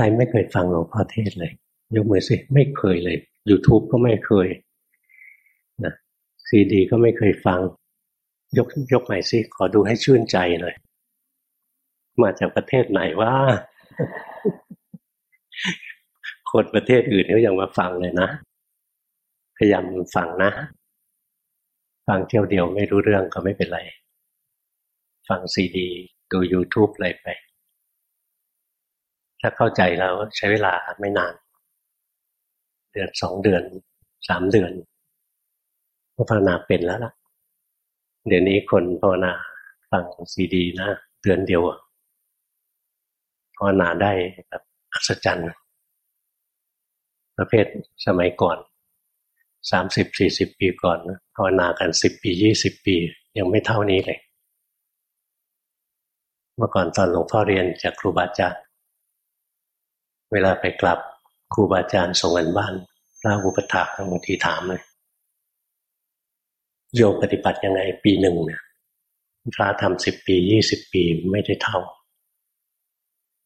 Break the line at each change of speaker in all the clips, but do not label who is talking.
รไม่เคยฟังหลวงพ่อเทศเลย ยกมือสิ ไม่เคยเลย YouTube ก็ไม่เคยนะซีดีก็ไม่เคยฟัง ยกยกใหม่สิ ขอดูให้ชื่นใจเลยมาจากประเทศไหนว่า คนประเทศอื่นเขายังมาฟังเลยนะ พยายามฟังนะ ฟังเที่ยวเดียวไม่รู้เรื่องก็ไม่เป็นไร ฟังซีดี ดู YouTube อะไรไป ถ้าเข้าใจแล้วใช้เวลาไม่นาน เดือนสองเดือนสามเดือนก็ภาวนาเป็นแล้วล่ะ เดี๋ยวนี้คนภาวนาฟังซีดีนะเดือนเดียวภาวนาได้แบบอัศจรรย์ประเภทสมัยก่อนสามสิบสี่สิบปีก่อนภาวนากันสิบปียี่สิบปี ยังไม่เท่านี้เลย เมื่อก่อนตอนหลวงพ่อเรียนจากครูบาอาจารย์ เวลาไปกลับครูบาอาจารย์ส่งกันบ้านพระอุปถากบางทีถามเลยโยมปฏิบัติยังไงปีหนึ่งเนี่ยพระทำสิบปียี่สิบปีไม่ได้เท่า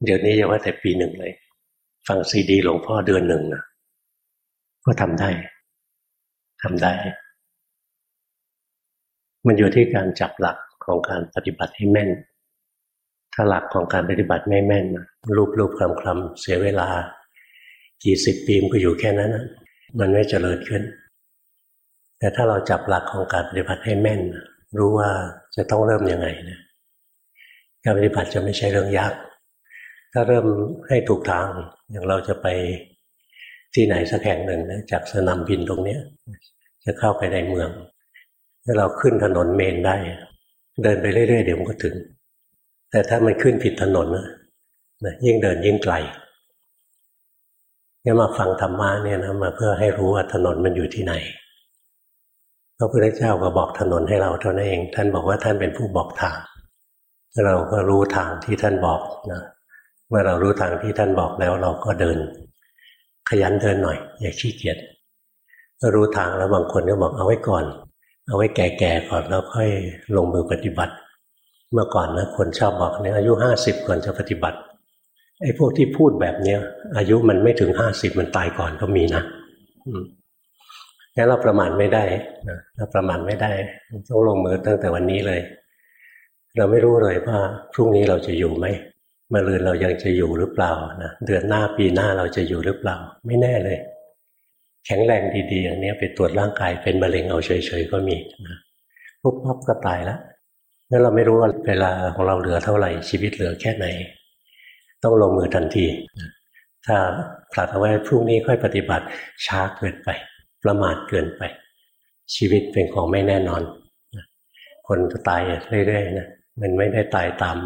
เดี๋ยวนี้ยังว่าแต่ปีหนึ่งเลย ฟังซีดีหลวงพ่อเดือนหนึ่งนะก็ทำได้ทำได้ มันอยู่ที่การจับหลักของการปฏิบัติให้แม่น ถ้าหลักของการปฏิบัติไม่แม่นรูปรูปคำคำเสียเวลา กี่สิบปีมันก็อยู่แค่นั้นมันไม่เจริญขึ้น แต่ถ้าเราจับหลักของการปฏิบัติให้แม่น รู้ว่าจะต้องเริ่มยังไงนะการปฏิบัติจะไม่ใช่เรื่องยาก ถ้าเริ่มให้ถูกทางอย่างเราจะไปที่ไหนสักแห่งหนึ่งนะจากสนามบินตรงเนี้ยจะเข้าไปในเมือง ถ้าเราขึ้นถนนเมนได้ เดินไปเรื่อยๆเดี๋ยวมันก็ถึง แต่ถ้ามันขึ้นผิดถนนนะยิ่งเดินยิ่งไกลเนี่ยมาฟังธรรมะเนี่ยนะมาเพื่อให้รู้ว่าถนนมันอยู่ที่ไหนพระพุทธเจ้าก็บอกถนนให้เราเท่านั้นเอง ท่านบอกว่าท่านเป็นผู้บอกทาง เราก็รู้ทางที่ท่านบอกนะเมื่อเรารู้ทางที่ท่านบอกแล้วเราก็เดิน ขยันเดินหน่อย อย่าขี้เกียจก็รู้ทางแล้วบางคนก็บอกเอาไว้ก่อน เอาไว้แก่ๆก่อนแล้วค่อยลงมือปฏิบัติ เมื่อก่อนนะคนชอบบอกเนี่ยอายุห้าสิบก่อนจะปฏิบัติไอ้พวกที่พูดแบบเนี้ย อายุมันไม่ถึงห้าสิบมันตายก่อนก็มีนะงั้นเราประมาณไม่ได้นะเราประมาณไม่ได้ต้องลงมือตั้งแต่วันนี้เลย เราไม่รู้เลยว่าพรุ่งนี้เราจะอยู่ไหมมะรืนเรายังจะอยู่หรือเปล่านะเดือนหน้าปีหน้าเราจะอยู่หรือเปล่า ไม่แน่เลย แข็งแรงดีๆอย่างนี้ไปตรวจร่างกายเป็นมะเร็งเอาเฉยๆก็มีนะปุ๊บปั๊บก็ตายแล้ว งั้นเราไม่รู้ว่าเวลาของเราเหลือเท่าไหร่ชีวิตเหลือแค่ไหน ต้องลงมือทันที ถ้าผลัดเอาไว้พรุ่งนี้ค่อยปฏิบัติช้าเกินไป ประมาทเกินไป ชีวิตเป็นของไม่แน่นอน คนตายเรื่อยๆนะมันไม่ได้ตายตาม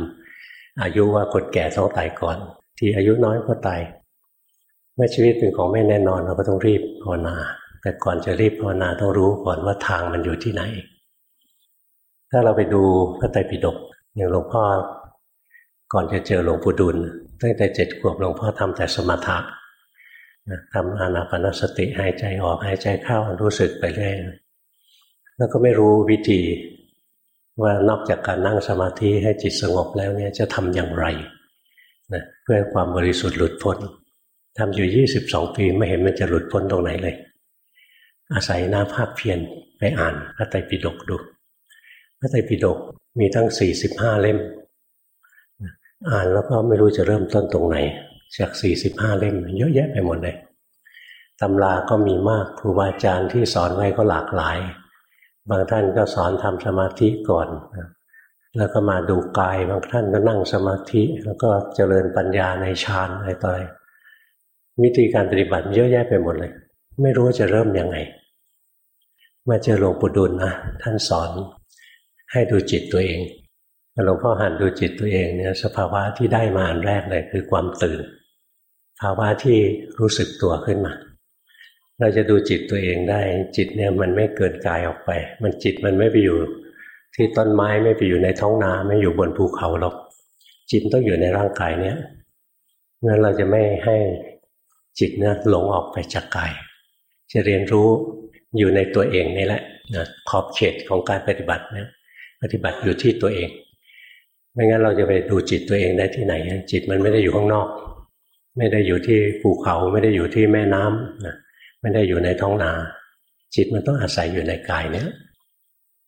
อายุว่าคนแก่ต้องตายก่อน ที่อายุน้อยก็ตายเมื่อชีวิตเป็นของไม่แน่นอนเราก็ต้องรีบภาวนาแต่ก่อนจะรีบภาวนาต้องรู้ก่อนว่าทางมันอยู่ที่ไหน ถ้าเราไปดูพระไตรปิฎกอย่างหลวงพ่อ ก่อนจะเจอหลวงปู่ดุลตั้งแต่เจ็ดขวบหลวงพ่อทำแต่สมถะทำอานาปนสติหายใจออกหายใจเข้ารู้สึกไปเรื่อยแล้วก็ไม่รู้วิธีว่านอกจากการนั่งสมาธิให้จิตสงบแล้วเนี่ยจะทำอย่างไรนะเพื่อความบริสุทธิ์หลุดพ้นทำอยู่ยี่สิบสองปีไม่เห็นมันจะหลุดพ้นตรงไหนเลย อาศัยหน้าภาคเพียรไปอ่านพระไตรปิฎกดู พระไตรปิฎกมีทั้งสี่สิบห้าเล่ม อ่านแล้วก็ไม่รู้จะเริ่มต้นตรงไหน จากสี่สิบห้าเล่ม เยอะแยะไปหมดเลยตำราก็มีมากครูบาอาจารย์ที่สอนไว้ก็หลากหลาย บางท่านก็สอนทำสมาธิก่อน แล้วก็มาดูกาย บางท่านก็นั่งสมาธิ แล้วก็เจริญปัญญาในฌานอะไรต่ออะไรวิธีการปฏิบัติเยอะแยะไปหมดเลย ไม่รู้จะเริ่มยังไง มาเจอหลวงปู่ดุลนะท่านสอน ให้ดูจิตตัวเองหลวงพ่อหันดูจิตตัวเองเนี่ยสภาวะที่ได้มาอันแรกเลยคือความตื่น ภาวะที่รู้สึกตัวขึ้นมา เราจะดูจิตตัวเองได้ จิตเนี่ยมันไม่เกินกายออกไป มันจิตมันไม่ไปอยู่ ที่ต้นไม้ไม่ไปอยู่ในท้องนาไม่อยู่บนภูเขาหรอก จิตต้องอยู่ในร่างกายเนี้ยงั้นเราจะไม่ให้จิตเนี่ยหลงออกไปจากกาย จะเรียนรู้อยู่ในตัวเองนี่แหละนะขอบเขตของการปฏิบัติเนี่ย ปฏิบัติอยู่ที่ตัวเอง ไม่งั้นเราจะไปดูจิตตัวเองได้ที่ไหน จิตมันไม่ได้อยู่ข้างนอก ไม่ได้อยู่ที่ภูเขาไม่ได้อยู่ที่แม่น้ำนะไม่ได้อยู่ในท้องนา จิตมันต้องอาศัยอยู่ในกายเนี้ย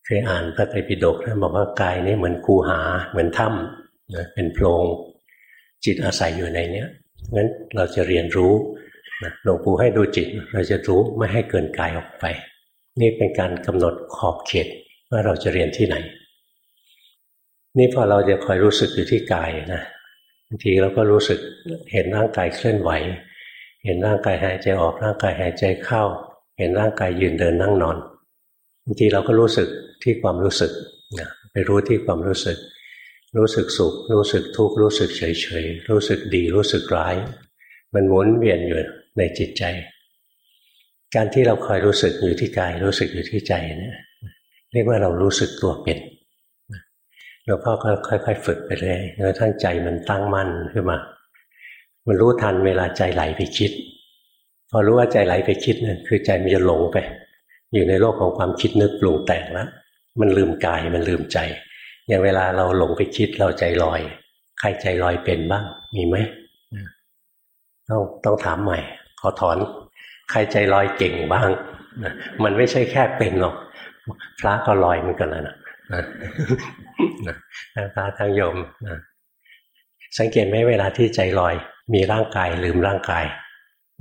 เคยอ่านพระไตรปิฎกท่านบอกว่ากายนี้เหมือนคูหา เหมือนถ้ำนะเป็นโพรงจิตอาศัยอยู่ในเนี้ยงั้นเราจะเรียนรู้หลวงปู่ให้ดูจิต เราจะรู้ไม่ให้เกินกายออกไป นี่เป็นการกำหนดขอบเขตว่าเราจะเรียนที่ไหน นี่พอเราจะคอยรู้สึกอยู่ที่กายนะบางทีเราก็รู้สึกเห็นร่างกายเคลื่อนไหว เห็นร่างกายหายใจออกร่างกายหายใจเข้า เห็นร่างกายยืนเดินนั่งนอนบางทีเราก็รู้สึกที่ความรู้สึกนะไปรู้ที่ความรู้สึก รู้สึกสุข รู้สึกทุกข์รู้สึกเฉยเฉยรู้สึกดีรู้สึกร้าย มันหมุนเวียนอยู่ในจิตใจ การที่เราคอยรู้สึกอยู่ที่กายรู้สึกอยู่ที่ใจเนี่ยเรียกว่าเรารู้สึกตัวเป็น หลวงพ่อก็ค่อย ๆ ฝึกไปเรื่อยจนทั้งใจมันตั้งมั่นขึ้นมา มันรู้ทันเวลาใจไหลไปคิด พอรู้ว่าใจไหลไปคิดเนี่ยคือใจมันจะหลงไป อยู่ในโลกของความคิดนึกปรุงแต่งแล้วมันลืมกายมันลืมใจ อย่างเวลาเราหลงไปคิดเราใจลอย ใครใจลอยเป็นบ้าง มีไหมต้องต้องถามใหม่ ขอถอน ใครใจลอยเก่งบ้างมันไม่ใช่แค่เป็นหรอกพระก็ลอยเหมือนกันนะ นะทั้งพระทั้งโยมนะสังเกตไหมเวลาที่ใจลอย มีร่างกายลืมร่างกาย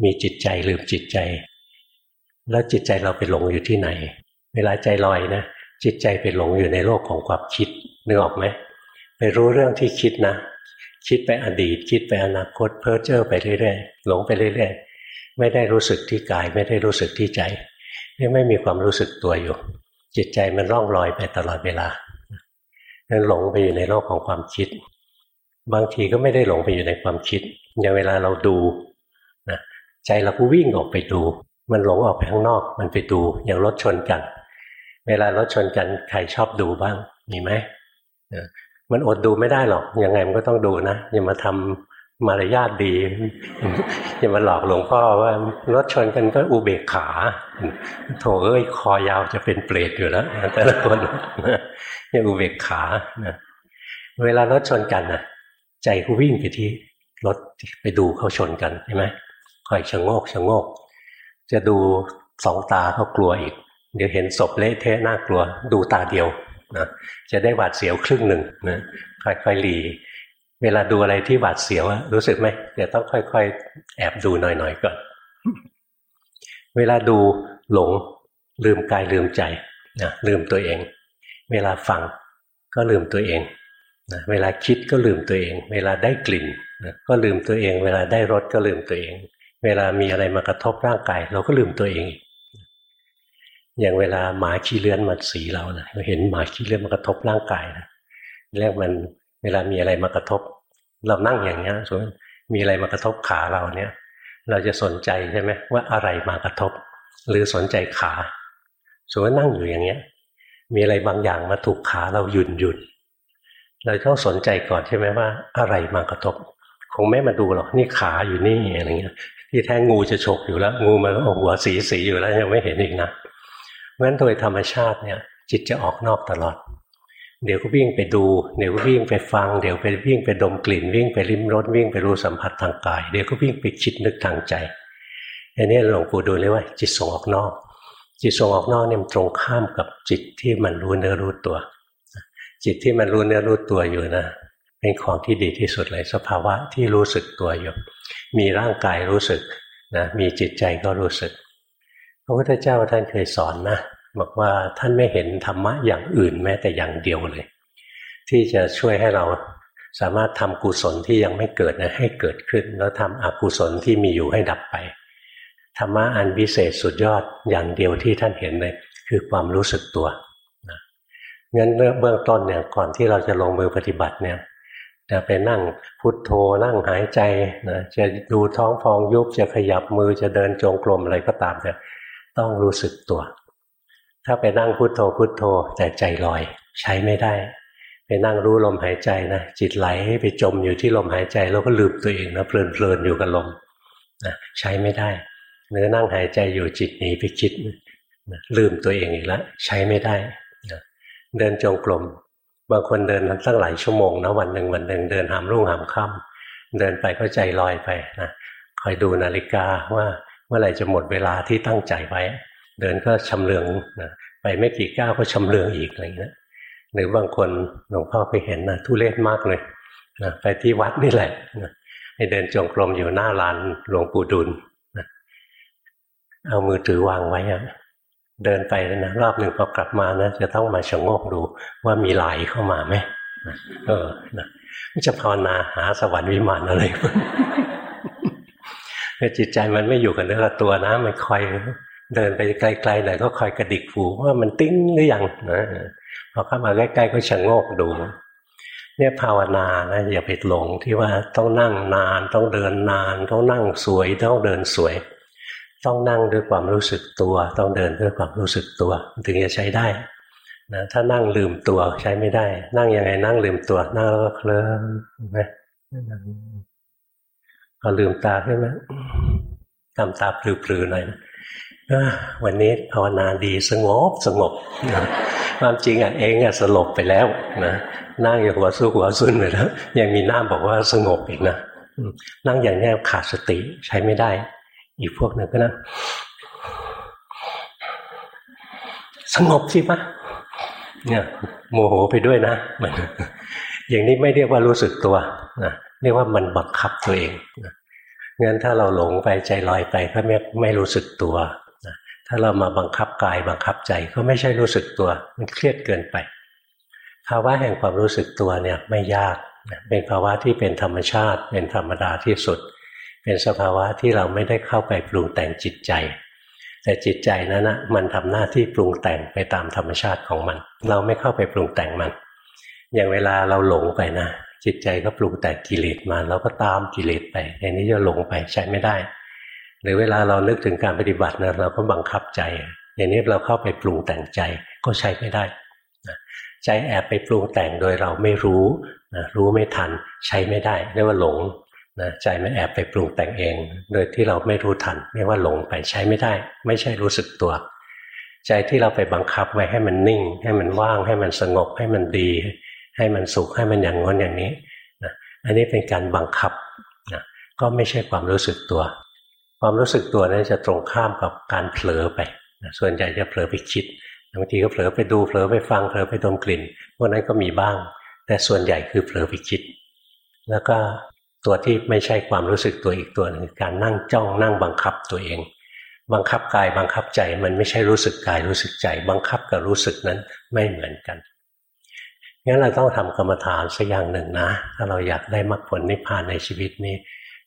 มีจิตใจลืมจิตใจ แล้วจิตใจเราไปหลงอยู่ที่ไหน เวลาใจลอยนะจิตใจไปหลงอยู่ในโลกของความคิดนึกออกไหมไปรู้เรื่องที่คิดนะ คิดไปอดีต คิดไปอนาคต เพ้อเจ้อไปเรื่อยๆหลงไปเรื่อยๆไม่ได้รู้สึกที่กาย ไม่ได้รู้สึกที่ใจยังไม่มีความรู้สึกตัวอยู่ จิตใจมันร่องลอยไปตลอดเวลานั้นหลงไปอยู่ในโลกของความคิด บางทีก็ไม่ได้หลงไปอยู่ในความคิด อย่างเวลาเราดูนะใจเราก็วิ่งออกไปดู มันหลงออกไปข้างนอก มันไปดูอย่างรถชนกัน เวลารถชนกันใครชอบดูบ้างมีไหมมันอดดูไม่ได้หรอกยังไงมันก็ต้องดูนะอย่ามาทำ มารยาทดีอย่ามาหลอกหลวงพ่อว่ารถชนกันก็อุเบกขา โถเอ้ยคอยาวจะเป็นเปรตอยู่แล้วแต่ละคนยังอุเบกขาเวลารถชนกันนะใจก็วิ่งไปที่รถไปดูเขาชนกันใช่ไหมคอยชะโงกชะโงก จะดูสองตาเขากลัวอีก เดี๋ยวเห็นศพเละเทะน่ากลัว ดูตาเดียวนะจะได้หวาดเสียวครึ่งหนึ่งนะค่อยๆหลี เวลาดูอะไรที่หวาดเสียวรู้สึกไหมเดี๋ยวต้องค่อยๆ แอบดูหน่อยๆก่อน เวลาดูหลงลืมกายลืมใจนะลืมตัวเอง เวลาฟังก็ลืมตัวเองนะเวลาคิดก็ลืมตัวเอง เวลาได้กลิ่นนะก็ลืมตัวเอง เวลาได้รสก็ลืมตัวเอง เวลามีอะไรมากระทบร่างกาย เราก็ลืมตัวเอง อย่างเวลาหมาขี้เลื้อนมาสีเรานะเห็นหมาขี้เลื้อนมากระทบร่างกายนะแรกมัน เวลามีอะไรมากระทบ เรานั่งอย่างเงี้ยสมมติมีอะไรมากระทบขาเราเนี่ย เราจะสนใจใช่ไหมว่าอะไรมากระทบ หรือสนใจขาสมมตินั่งอยู่อย่างเงี้ย มีอะไรบางอย่างมาถูกขาเราหยุดหยุดเราต้องสนใจก่อนใช่ไหมว่า อะไรมากระทบ คงไม่มาดูหรอกนี่ขาอยู่นี่อะไรเงี้ย ที่แท้งูจะฉกอยู่แล้ว งูมันก็หัวสีสีอยู่แล้วยังไม่เห็นอีกนะเพราะฉะนั้นโดยธรรมชาติเนี่ย จิตจะออกนอกตลอด เดี๋ยวก็วิ่งไปดู เดี๋ยวก็วิ่งไปฟัง เดี๋ยวไปวิ่งไปดมกลิ่น วิ่งไปลิ้มรสวิ่งไปรู้สัมผัสทางกาย เดี๋ยวก็วิ่งไปคิดนึกทางใจอันนี้หลวงปู่ดูเลยว่า จิตส่งออกนอก จิตส่งออกนอกเนี่ยมันตรงข้ามกับจิตที่มันรู้เนื้อรู้ตัว จิตที่มันรู้เนื้อรู้ตัวอยู่นะเป็นของที่ดีที่สุดเลยสภาวะที่รู้สึกตัวอยู่ มีร่างกายรู้สึกนะมีจิตใจก็รู้สึก พระพุทธเจ้าท่านเคยสอนนะ บอกว่าท่านไม่เห็นธรรมะอย่างอื่นแม้แต่อย่างเดียวเลย ที่จะช่วยให้เราสามารถทำกุศลที่ยังไม่เกิดนะให้เกิดขึ้น แล้วทำอกุศลที่มีอยู่ให้ดับไปธรรมะอันวิเศษสุดยอดอย่างเดียวที่ท่านเห็นเลยคือความรู้สึกตัวนะงั้นเบื้องต้นเนี่ยก่อนที่เราจะลงมือปฏิบัติเนี่ยจะไปนั่งพุทโธนั่งหายใจนะจะดูท้องฟองยุบจะขยับมือจะเดินจงกรมอะไรก็ตามแต่ต้องรู้สึกตัว ถ้าไปนั่งพุโทโธพุโทโธแต่ใจลอย ใช้ไม่ได้ ไปนั่งรู้ลมหายใจนะจิตไหลไปจมอยู่ที่ลมหายใจแล้วก็ลืมตัวเองนะเพลินเพลินอยู่กับลมนะใช้ไม่ได้เนื้อนั่งหายใจอยู่จิตหนีไปคิดนะลืมตัวเองอีกแล้วใช้ไม่ได้นะเดินจงกรมบางคนเดินตั้งหลายชั่วโมงนะวันหนึ่งวันหนึ่งเดินหามรุ่งหามค่ำเดินไปก็ใจลอยไปนะคอยดูนาฬิกาว่าเมื่อไหร่จะหมดเวลาที่ตั้งใจไว้ เดินก็ชำเลืองนะไปไม่กี่ก้าวก็ชำเลืองอีกอะไรเงี้ยหรือบางคนหลวงพ่อไปเห็นนะทุเรศมากเลยนะไปที่วัดนี่แหละนะไปเดินจงกรมอยู่หน้าลานหลวงปู่ดุลนะเอามือถือวางไว้อะเดินไปนะรอบหนึ่งพอกลับมานะจะต้องมาชะโงกดูว่ามีไลน์เข้ามาไหมเออนะจะภาวนาหาสวรรค์วิมานอะไรจิตใจมันไม่อยู่กับเนื้อกับตัวนะ มันคอย เดินไปไกลๆหน่อยก็คอยกระดิกหูว่ามันติ้งหรือยังนะพอเข้ามาใกล้ๆก็ชะโงกดู เนี่ยภาวนานะอย่าไปหลงที่ว่าต้องนั่งนานต้องเดินนาน ต้องนั่งสวยต้องเดินสวย ต้องนั่งด้วยความรู้สึกตัว ต้องเดินด้วยความรู้สึกตัว ถึงจะใช้ได้นะถ้านั่งลืมตัวใช้ไม่ได้ นั่งยังไงนั่งลืมตัว นั่งแล้วก็เคลิ้มนะพอลืมตาขึ้นมาทำตาปลือๆหน่อย วันนี้ภาวนาดีสงบสงบความจริงอะเองอะสลบไปแล้วนะนั่งอย่างหัวสู้หัวซุนไปแล้วยังมีหน้าบอกว่าสงบอีกนะนั่งอย่างนี้ขาดสติใช้ไม่ได้ อีกพวกหนึ่งก็นะสงบสิปะเนี่ยโมโหไปด้วยนะมันอย่างนี้ไม่เรียกว่ารู้สึกตัวนะเรียกว่ามันบังคับตัวเองนะงั้นถ้าเราหลงไปใจลอยไปก็ไม่ไม่รู้สึกตัว ถ้าเรามาบังคับกายบังคับใจก็ไม่ใช่รู้สึกตัว มันเครียดเกินไป ภาวะแห่งความรู้สึกตัวเนี่ยไม่ยาก เป็นภาวะที่เป็นธรรมชาติ เป็นธรรมดาที่สุด เป็นสภาวะที่เราไม่ได้เข้าไปปรุงแต่งจิตใจ แต่จิตใจนั้นนะมันทำหน้าที่ปรุงแต่งไปตามธรรมชาติของมัน เราไม่เข้าไปปรุงแต่งมัน อย่างเวลาเราหลงไปนะจิตใจก็ปรุงแต่งกิเลสมาเราก็ตามกิเลสไปอย่างนี้จะหลงไปใช้ไม่ได้ หรือเวลาเรานึกถึงการปฏิบัตินะเราก็บังคับใจ อย่างนี้เราเข้าไปปรุงแต่งใจก็ใช้ไม่ได้ใจแอบไปปรุงแต่งโดยเราไม่รู้นะรู้ไม่ทันใช้ไม่ได้เรียกว่าหลงนะใจมันแอบไปปรุงแต่งเอง โดยที่เราไม่รู้ทันเรียกว่าหลงไปใช้ไม่ได้ ไม่ใช่รู้สึกตัว ใจที่เราไปบังคับไว้ให้มันนิ่ง ให้มันว่าง ให้มันสงบ ให้มันดี ให้มันสุขให้มันอย่างง้นอย่างนี้นะอันนี้เป็นการบังคับนะก็ไม่ใช่ความรู้สึกตัว ความรู้สึกตัวนั้นจะตรงข้ามกับการเผลอไป ส่วนใหญ่จะเผลอไปคิดบางทีก็เผลอไปดูเผลอไปฟังเผลอไปดมกลิ่นพวกนั้นก็มีบ้าง แต่ส่วนใหญ่คือเผลอไปคิด แล้วก็ตัวที่ไม่ใช่ความรู้สึกตัวอีกตัวหนึ่งการนั่งจ้องนั่งบังคับตัวเอง บังคับกายบังคับใจมันไม่ใช่รู้สึกกายรู้สึกใจ บังคับกับรู้สึกนั้นไม่เหมือนกันงั้นเราต้องทำกรรมฐานสักอย่างหนึ่งนะ ถ้าเราอยากได้มรรคผลนิพพานในชีวิตนี้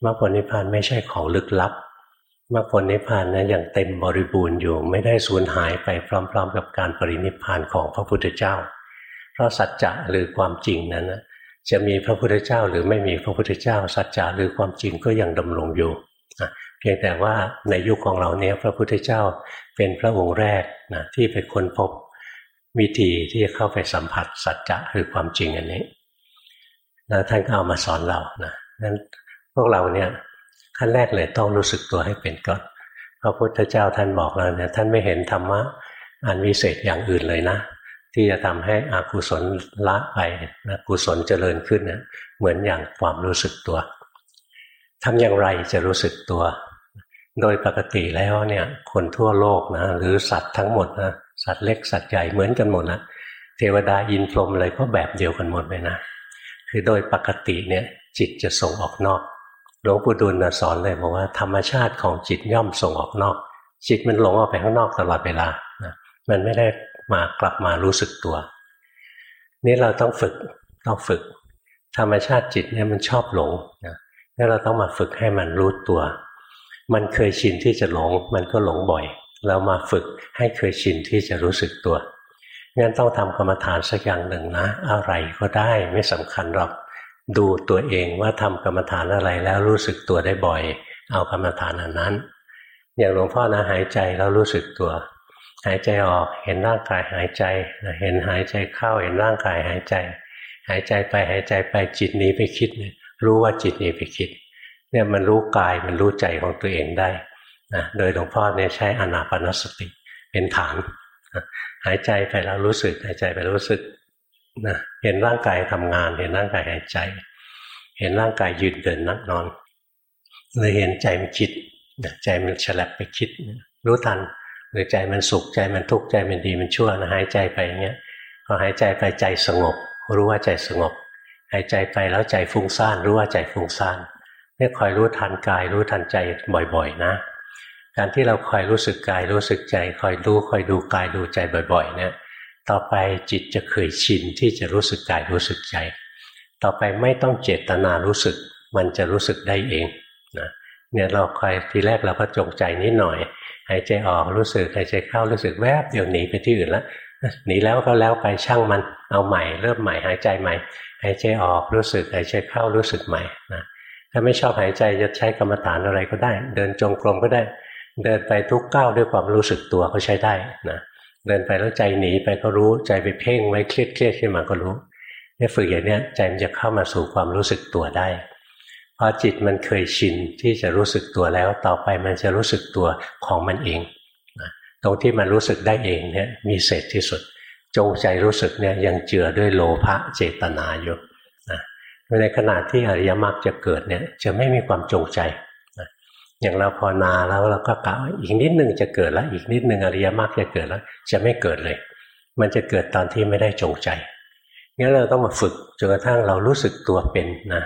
มรรคผลนิพพานไม่ใช่ของลึกลับ มรรคผลนิพพานนะยังเต็มบริบูรณ์อยู่ ไม่ได้สูญหายไปพร้อม ๆ กับการปรินิพพานของพระพุทธเจ้า เพราะสัจจะหรือความจริงนั้นนะจะมีพระพุทธเจ้าหรือไม่มีพระพุทธเจ้า สัจจะหรือความจริงก็ยังดำรงอยู่เพียงแต่ว่าในยุคของเราเนี้ยพระพุทธเจ้าเป็นพระองค์แรกนะที่เป็นคนพบวิธีที่จะเข้าไปสัมผัสสัจจะคือความจริงอันนี้แล้วท่านก็เอามาสอนเรานะนั้นพวกเราเนี่ย ขั้นแรกเลยต้องรู้สึกตัวให้เป็นก่อนพระพุทธเจ้าท่านบอกเราเนี่ยท่านไม่เห็นธรรมะอันวิเศษอย่างอื่นเลยนะ ที่จะทำให้อากุศลละไปนะกุศลเจริญขึ้นเนี่ยเหมือนอย่างความรู้สึกตัวทำอย่างไรจะรู้สึกตัว โดยปกติแล้วเนี่ยคนทั่วโลกนะหรือสัตว์ทั้งหมดนะสัตว์เล็กสัตว์ใหญ่เหมือนกันหมดนะเทวดาอินพรหมอะไรก็แบบเดียวกันหมดเลยนะคือโดยปกติเนี่ยจิตจะส่งออกนอก หลวงปู่ดูลสอนเลยบอกว่าธรรมชาติของจิตย่อมส่งออกนอก จิตมันหลงออกไปข้างนอกตลอดเวลานะมันไม่ได้มากลับมารู้สึกตัว นี่เราต้องฝึกต้องฝึก ธรรมชาติจิตเนี่ยมันชอบหลงนะนี่เราต้องมาฝึกให้มันรู้ตัว มันเคยชินที่จะหลง มันก็หลงบ่อย เรามาฝึกให้เคยชินที่จะรู้สึกตัวงั้นต้องทำกรรมฐานสักอย่างหนึ่งนะ อะไรก็ได้ไม่สำคัญหรอก ดูตัวเองว่าทำกรรมฐานอะไรแล้วรู้สึกตัวได้บ่อย เอากรรมฐานอันนั้น อย่างหลวงพ่อนะหายใจแล้วรู้สึกตัว หายใจออกเห็นร่างกายหายใจเห็นหายใจเข้าเห็นร่างกายหายใจ หายใจไปหายใจไปจิตนี้ไปคิดรู้ว่าจิตนี้ไปคิด เนี่ยมันรู้กายมันรู้ใจของตัวเองได้นะโดยหลวงพ่อเนี่ยใช้อนาปนสติเป็นฐานหายใจไปแล้วรู้สึกหายใจไปรู้สึก นะเห็นร่างกายทำงาน เห็นร่างกายหายใจ เห็นร่างกายยืนเดินนั่งนอนเลยเห็นใจมันคิดใจมันฉลับไปคิด รู้ทันหรือใจมันสุขใจมันทุกข์ใจมันดีมันชั่วนะหายใจไปอย่างเงี้ยพอหายใจไปใจสงบ รู้ว่าใจสงบ หายใจไปแล้วใจฟุ้งซ่านรู้ว่าใจฟุ้งซ่านเนี่ยคอยรู้ทันกาย รู้ทันใจบ่อยๆ นะ การที่เราคอยรู้สึกกายรู้สึกใจ คอยรู้คอยดูกายดูใจบ่อย ๆ เนี่ย ต่อไปจิตจะเคยชินที่จะรู้สึกกายรู้สึกใจ ต่อไปไม่ต้องเจตนารู้สึก มันจะรู้สึกได้เองนะเนี่ยเราคอยทีแรกเราก็จงใจนิดหน่อย หายใจออกรู้สึกหายใจเข้ารู้สึกแวบเดี๋ยวหนีไปที่อื่นแล้วหนีแล้วก็แล้วไปช่างมันเอาใหม่ เริ่มใหม่หายใจใหม่ หายใจออกรู้สึกหายใจเข้ารู้สึกใหม่นะถ้าไม่ชอบหายใจจะใช้กรรมฐานอะไรก็ได้ เดินจงกรมก็ได้ เดินไปทุกก้าวด้วยความรู้สึกตัวก็ใช้ได้นะ เดินไปแล้วใจหนีไปก็รู้ใจไปเพ่งไว้เครียดเครียดขึ้นมาก็รู้เนี่ยฝึกอย่างนี้ใจมันจะเข้ามาสู่ความรู้สึกตัวได้พอจิตมันเคยชินที่จะรู้สึกตัวแล้วต่อไปมันจะรู้สึกตัวของมันเองตรงที่มันรู้สึกได้เองเนี่ยมีเศษที่สุด จงใจรู้สึกเนี่ยยังเจือด้วยโลภะเจตนาอยู่นะในขณะที่อริยมรรคจะเกิดเนี่ยจะไม่มีความจงใจ อย่างเราพอนาแล้วเราก็กะอีกนิดนึงจะเกิดแล้ว อีกนิดนึงอริยมรรคจะเกิดแล้ว จะไม่เกิดเลย มันจะเกิดตอนที่ไม่ได้จงใจงั้นเราต้องมาฝึกจนกระทั่งเรารู้สึกตัวเป็นนะ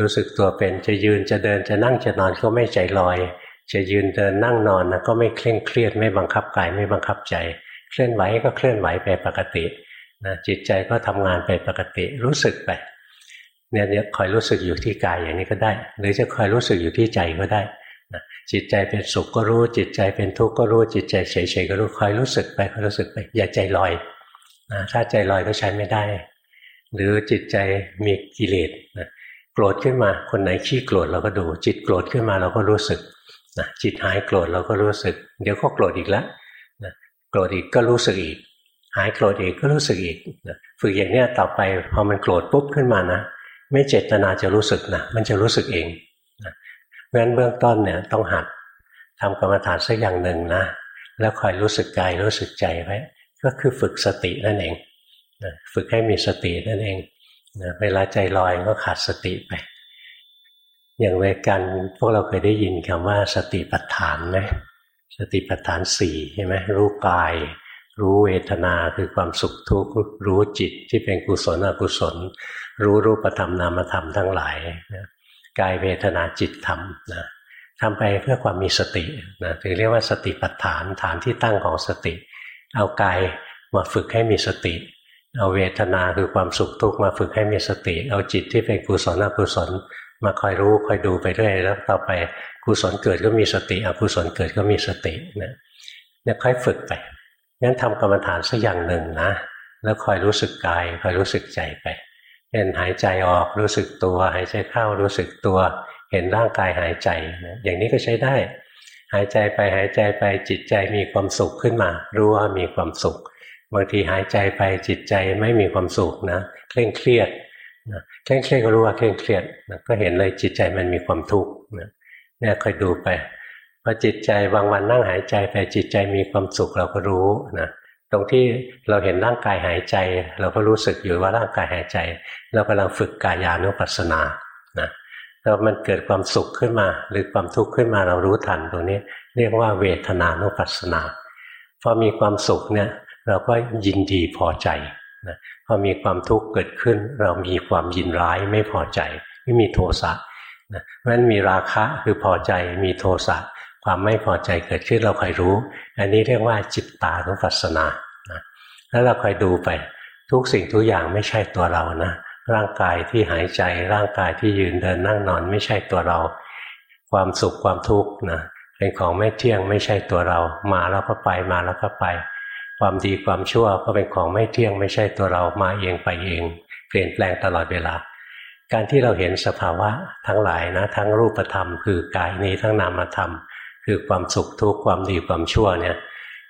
รู้สึกตัวเป็นจะยืนจะเดินจะนั่งจะนอนก็ไม่ใจลอย จะยืนเดินนั่งนอนนะก็ไม่เคร่งเครียดไม่บังคับกายไม่บังคับใจ เคลื่อนไหวก็เคลื่อนไหวไปปกตินะจิตใจก็ทำงานไปปกติรู้สึกไปเนี่ยคอยรู้สึกอยู่ที่กายอย่างนี้ก็ได้ หรือจะคอยรู้สึกอยู่ที่ใจก็ได้ จิตใจเป็นสุขก็รู้ จิตใจเป็นทุกข์ก็รู้ จิตใจเฉยๆก็รู้คอยรู้สึกไปคอยรู้สึกไปอย่าใจลอยนะถ้าใจลอยก็ใช้ไม่ได้ หรือจิตใจมีกิเลสนะโกรธขึ้นมาคนไหนขี้โกรธเราก็ดู จิตโกรธขึ้นมาเราก็รู้สึกนะจิตหายโกรธเราก็รู้สึก เดี๋ยวก็โกรธอีกแล้วนะโกรธอีกก็รู้สึกอีก หายโกรธอีกก็รู้สึกอีกนะฝึกอย่างนี้ต่อไปพอมันโกรธปุ๊บขึ้นมานะ ไม่เจตนาจะรู้สึกนะมันจะรู้สึกเอง เพราะฉะนั้นเบื้องต้นเนี่ยต้องหัดทำกรรมฐานสักอย่างหนึ่งนะ แล้วคอยรู้สึกกายรู้สึกใจไว้ก็คือฝึกสตินั่นเองนะฝึกให้มีสตินั่นเองนะเวลาใจลอยก็ขาดสติไป อย่างในการพวกเราเคยได้ยินคำว่าสติปัฏฐานไหมสติปัฏฐานสี่ใช่ไหมรู้กาย รู้เวทนาคือความสุขทุกข์รู้จิตที่เป็นกุศลอกุศล รู้รูปธรรมนามธรรมทั้งหลายนะ กายเวทนาจิตธรรมนะทำไปเพื่อความมีสตินะถึงเรียกว่าสติปัฏฐานฐานที่ตั้งของสติ เอากายมาฝึกให้มีสติ เอาเวทนาคือความสุขทุกข์มาฝึกให้มีสติ เอาจิตที่เป็นกุศลอกุศลมาคอยรู้คอยดูไปเรื่อยแล้วต่อไปกุศลเกิดก็มีสติอกุศลเกิดก็มีสตินะเนี่ยค่อยฝึกไปงั้นทำกรรมฐานสักอย่างหนึ่งนะ แล้วคอยรู้สึกกายคอยรู้สึกใจไป เห็นหายใจออกรู้สึกตัว หายใจเข้ารู้สึกตัว เห็นร่างกายหายใจนะอย่างนี้ก็ใช้ได้ หายใจไปหายใจไปจิตใจมีความสุขขึ้นมา รู้ว่ามีความสุข บางทีหายใจไปจิตใจไม่มีความสุขนะเคร่งเครียดนะเคร่งเครียดก็รู้ว่าเคร่งเครียดนะก็เห็นเลยจิตใจมันมีความทุกข์นะเนี่ยคอยดูไปพอจิตใจบางวันนั่งหายใจไปจิตใจมีความสุขเราก็รู้นะ ตรงที่เราเห็นร่างกายหายใจ เราก็รู้สึกอยู่ว่าร่างกายหายใจ เรากำลังฝึกกายานุปัสสนานะแล้วมันเกิดความสุขขึ้นมา หรือความทุกข์ขึ้นมาเรารู้ทันตรงนี้ เรียกว่าเวทนานุปัสสนาพอมีความสุขเนี่ยเราก็ยินดีพอใจนะพอมีความทุกข์เกิดขึ้น เรามีความยินร้ายไม่พอใจไม่มีโทสะนะเพราะฉะนั้นมีราคะคือพอใจมีโทสะ ความไม่พอใจเกิดขึ้นเราคอยรู้ อันนี้เรียกว่าจิตตานุปัสสนานะแล้วเราคอยดูไปทุกสิ่งทุกอย่างไม่ใช่ตัวเรานะร่างกายที่หายใจร่างกายที่ยืนเดินนั่งนอนไม่ใช่ตัวเรา ความสุขความทุกข์นะเป็นของไม่เที่ยงไม่ใช่ตัวเรา มาแล้วก็ไปมาแล้วก็ไป ความดีความชั่วก็เป็นของไม่เที่ยงไม่ใช่ตัวเรามาเองไปเอง เปลี่ยนแปลงตลอดเวลา การที่เราเห็นสภาวะทั้งหลายนะ ทั้งรูปธรรม คือกายนี้ทั้งนามธรรม คือความสุขทุกข์ความดีความชั่วเนี่ย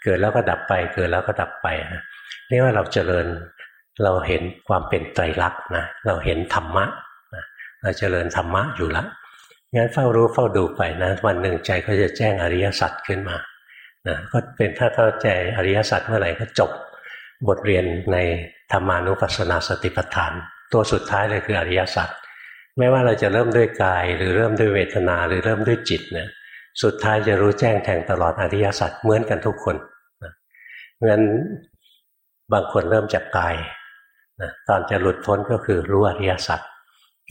เกิดแล้วก็ดับไปเกิดแล้วก็ดับไปนะนี่ว่าเราเจริญเราเห็นความเป็นไตรลักษณ์นะเราเห็นธรรมะนะเราเจริญธรรมะอยู่ละงั้นเฝ้ารู้เฝ้าดูไปนะวันหนึ่งใจก็จะแจ้งอริยสัจขึ้นมานะก็เป็นถ้าเข้าใจอริยสัจเมื่อไหร่ก็จบบทเรียนในธรรมานุปัสสนาสติปัฏฐาน ตัวสุดท้ายเลยคืออริยสัจไม่ว่าเราจะเริ่มด้วยกาย หรือเริ่มด้วยเวทนาหรือเริ่มด้วยจิตเนี่ย สุดท้ายจะรู้แจ้งแทงตลอดอริยสัจเหมือนกันทุกคนเพราะฉะนั้นบางคนเริ่มจากกายนะตอนจะหลุดพ้นก็คือรู้อริยสัจ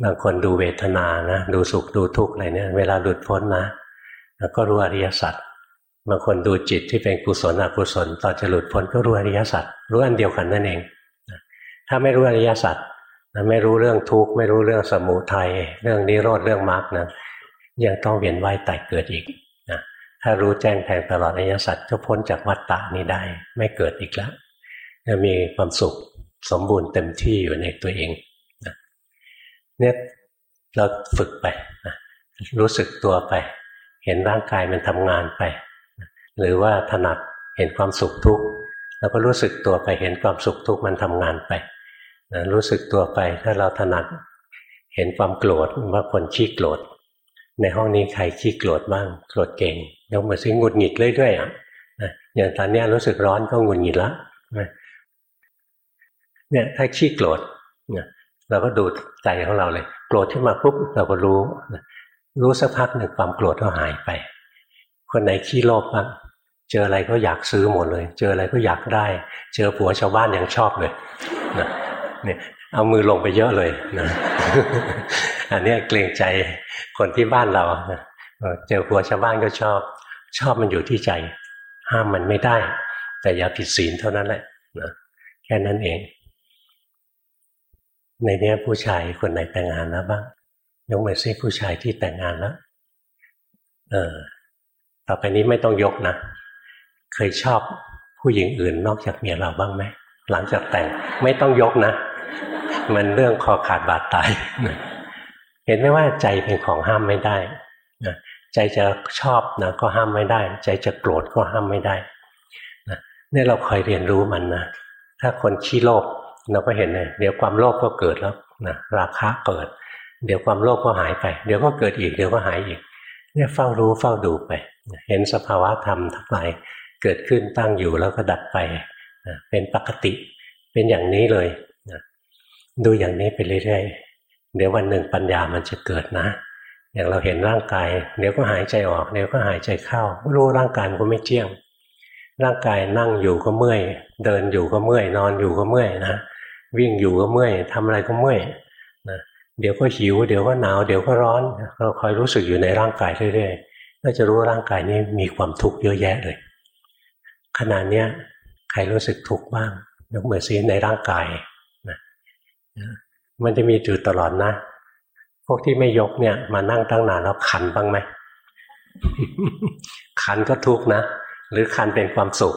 บางคนดูเวทนานะดูสุขดูทุกข์อะไรเนี่ยเวลาหลุดพ้นนะแล้วก็รู้อริยสัจบางคนดูจิตที่เป็นกุศลอกุศลตอนจะหลุดพ้นก็รู้อริยสัจรู้อันเดียวกันนั่นเอง ถ้าไม่รู้อริยสัจไม่รู้เรื่องทุกข์ไม่รู้เรื่องสมุทัยเรื่องนิโรธเรื่องมรรคนะ ยังต้องเวียนว่ายตายเกิดอีกนะถ้ารู้แจ้งแทงตลอดอริยสัจก็พ้นจากวัฏฏะนี้ได้ ไม่เกิดอีกแล้วจะมีความสุขสมบูรณ์เต็มที่อยู่ในตัวเองนะเนี่ยเราฝึกไปนะรู้สึกตัวไป เห็นร่างกายมันทำงานไปหรือว่าถนัดเห็นความสุขทุกข์แล้วก็รู้สึกตัวไปเห็นความสุขทุกข์มันทำงานไปนะรู้สึกตัวไปถ้าเราถนัดเห็นความโกรธว่าคนขี้โกรธ ในห้องนี้ใครขี้โกรธบ้างโกรธเก่งยกมือซิงุดหงิดเรื่อยๆอะอย่างตอนนี้รู้สึกร้อนก็หงุดหงิดละเนี่ยถ้าขี้โกรธเนี่ยเราก็ดูใจของเราเลย โกรธขึ้นมาปุ๊บเราก็รู้ รู้สักพักหนึ่งความโกรธก็หายไป คนไหนขี้โลภบ้างเจออะไรก็อยากซื้อหมดเลย เจออะไรก็อยากได้ เจอผัวชาวบ้านยังชอบเลยนะเนี่ยเอามือลงไปเยอะเลยนะ อันนี้เกรงใจคนที่บ้านเราเจอผัวชาวบ้านก็ชอบ ชอบมันอยู่ที่ใจ ห้ามมันไม่ได้ แต่อย่าผิดศีลเท่านั้นแหละนะแค่นั้นเอง ในนี้ผู้ชายคนไหนแต่งงานแล้วบ้างยกมือซิผู้ชายที่แต่งงานแล้ว เออ ต่อไปนี้ไม่ต้องยกนะเคยชอบผู้หญิงอื่นนอกจากเมียเราบ้างไหมหลังจากแต่งไม่ต้องยกนะ มันเรื่องคอขาดบาดตาย เห็นไหมว่าใจเป็นของห้ามไม่ได้ใจจะชอบนะก็ห้ามไม่ได้ ใจจะโกรธก็ห้ามไม่ได้นี่เราคอยเรียนรู้มันนะถ้าคนขี้โลภเราก็เห็นเลยเดี๋ยวความโลภก็เกิดแล้วนะราคะเกิด เดี๋ยวความโลภก็หายไป เดี๋ยวก็เกิดอีกเดี๋ยวก็หายอีก เนี่ยเฝ้ารู้เฝ้าดูไป เห็นสภาวะธรรมทั้งหลายเกิดขึ้นตั้งอยู่แล้วก็ดับไปนะเป็นปกติเป็นอย่างนี้เลยนะดูอย่างนี้ไปเรื่อยๆ เดี๋ยววันหนึ่งปัญญามันจะเกิดนะ อย่างเราเห็นร่างกาย เดี๋ยวก็หายใจออกเดี๋ยวก็หายใจเข้ารู้ร่างกายมันก็ไม่เที่ยง ร่างกายนั่งอยู่ก็เมื่อย เดินอยู่ก็เมื่อย นอนอยู่ก็เมื่อยนะวิ่งอยู่ก็เมื่อยทำอะไรก็เมื่อยนะเดี๋ยวก็หิว เดี๋ยวก็หนาว เดี๋ยวก็ร้อน เราคอยรู้สึกอยู่ในร่างกายเรื่อยๆก็จะรู้ร่างกายนี้มีความทุกข์เยอะแยะเลยขณะเนี้ยใครรู้สึกทุกข์บ้างยกมือซีในร่างกายนะ มันจะมีอยู่ตลอดนะ พวกที่ไม่ยกเนี่ย มานั่งตั้งนานแล้วคันบ้างไหมคันก็ทุกข์นะ หรือคันเป็นความสุข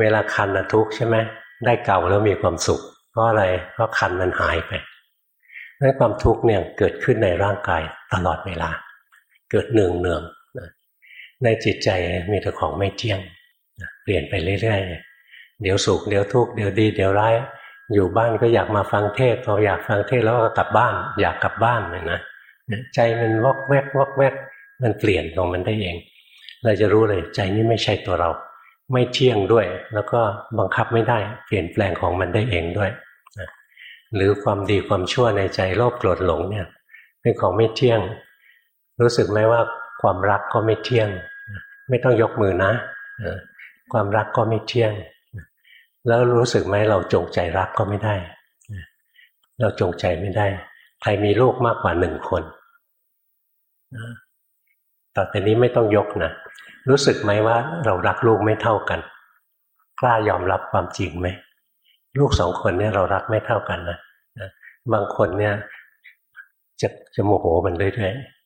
เวลาคันนะทุกข์ใช่ไหมได้เก่าแล้วมีความสุข เพราะอะไรเพราะคันมันหายไปนั้นความทุกข์เนี่ยเกิดขึ้นในร่างกายตลอดเวลา เกิดเนืองเนืองในจิตใจมีแต่ของไม่เที่ยง เปลี่ยนไปเรื่อยๆ เดี๋ยวสุข เดี๋ยวทุกข์ เดี๋ยวดี เดี๋ยวร้าย อยู่บ้านก็อยากมาฟังเทศพออยากฟังเทศแล้วก็กลับบ้าน อยากกลับบ้านเลยนะใจมันวอกแวกวอกแวกมันเปลี่ยนของมันได้เอง เราจะรู้เลยใจนี้ไม่ใช่ตัวเรา ไม่เที่ยงด้วย แล้วก็บังคับไม่ได้เปลี่ยนแปลงของมันได้เองด้วยหรือความดีความชั่วในใจโลภโกรธหลงเนี่ยเป็นของไม่เที่ยง รู้สึกไหมว่าความรักก็ไม่เที่ยง ไม่ต้องยกมือนะ ความรักก็ไม่เที่ยง แล้วรู้สึกไหมเราจงใจรักก็ไม่ได้ เราจงใจไม่ได้ ใครมีลูกมากกว่าหนึ่งคนต่อแต่นี้ไม่ต้องยกนะรู้สึกไหมว่าเรารักลูกไม่เท่ากัน กล้ายอมรับความจริงไหมลูกสองคนเนี่ยเรารักไม่เท่ากันนะบางคนเนี่ยจะจะโมโหมันเรื่อยๆ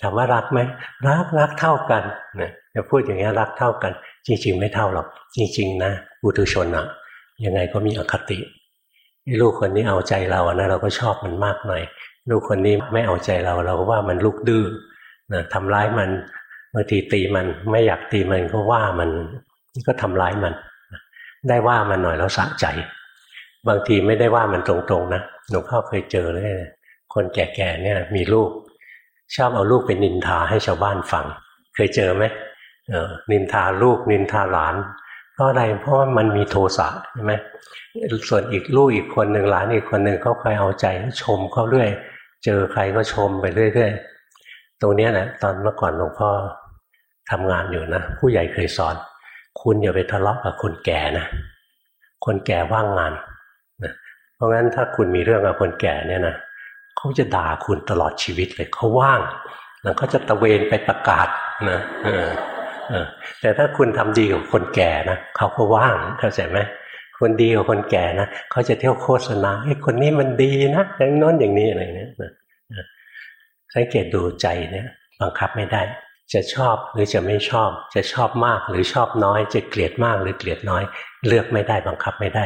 ถามว่ารักไหมรักรักเท่ากันนะจะพูดอย่างนี้รักเท่ากัน จริง ๆ ไม่เท่าหรอก จริง ๆ นะบุตุชนอะยังไงก็มีอคติลูกคนนี้เอาใจเรานะเราก็ชอบมันมากหน่อย ลูกคนนี้ไม่เอาใจเราเราก็ว่ามันลูกดื้อนะทำร้ายมันบางทีตีมันไม่อยากตีมันก็ว่ามันก็ทำร้ายมัน ได้ว่ามันหน่อยแล้วสะใจ บางทีไม่ได้ว่ามันตรงๆนะหลวงพ่อเคยเจอเลยคนแก่ๆเนี่ย มีลูก ชอบเอาลูกไปนินทาให้ชาวบ้านฟัง เคยเจอไหมนินทาลูกนินทาหลาน เพราะอะไรเพราะว่ามันมีโทสะใช่ไหมส่วนอีกลูกอีกคนหนึ่งหลานอีกคนหนึ่งเขาคอยเอาใจชมเขาเรื่อยเจอใครก็ชมไปเรื่อยๆตรงนี้แหละตอนเมื่อก่อนหลวงพ่อทำงานอยู่นะผู้ใหญ่เคยสอน คุณอย่าไปทะเลาะกับคนแก่นะคนแก่ว่างงานนะเพราะงั้นถ้าคุณมีเรื่องกับคนแก่เนี่ยนะ เขาจะด่าคุณตลอดชีวิตเลยเขาว่างแล้วก็จะตะเวนไปประกาศนะแต่ถ้าคุณทำดีกับคนแก่นะเขาก็ว่างเข้าใจไหมคนดีกับคนแก่นะเขาจะเที่ยวโฆษณาไอ้คนนี้มันดีนะอย่างน้นอย่างนี้อะไรเนี้ยสังเกตดูใจเนี่ยบังคับไม่ได้ จะชอบหรือจะไม่ชอบ จะชอบมากหรือชอบน้อย จะเกลียดมากหรือเกลียดน้อย เลือกไม่ได้บังคับไม่ได้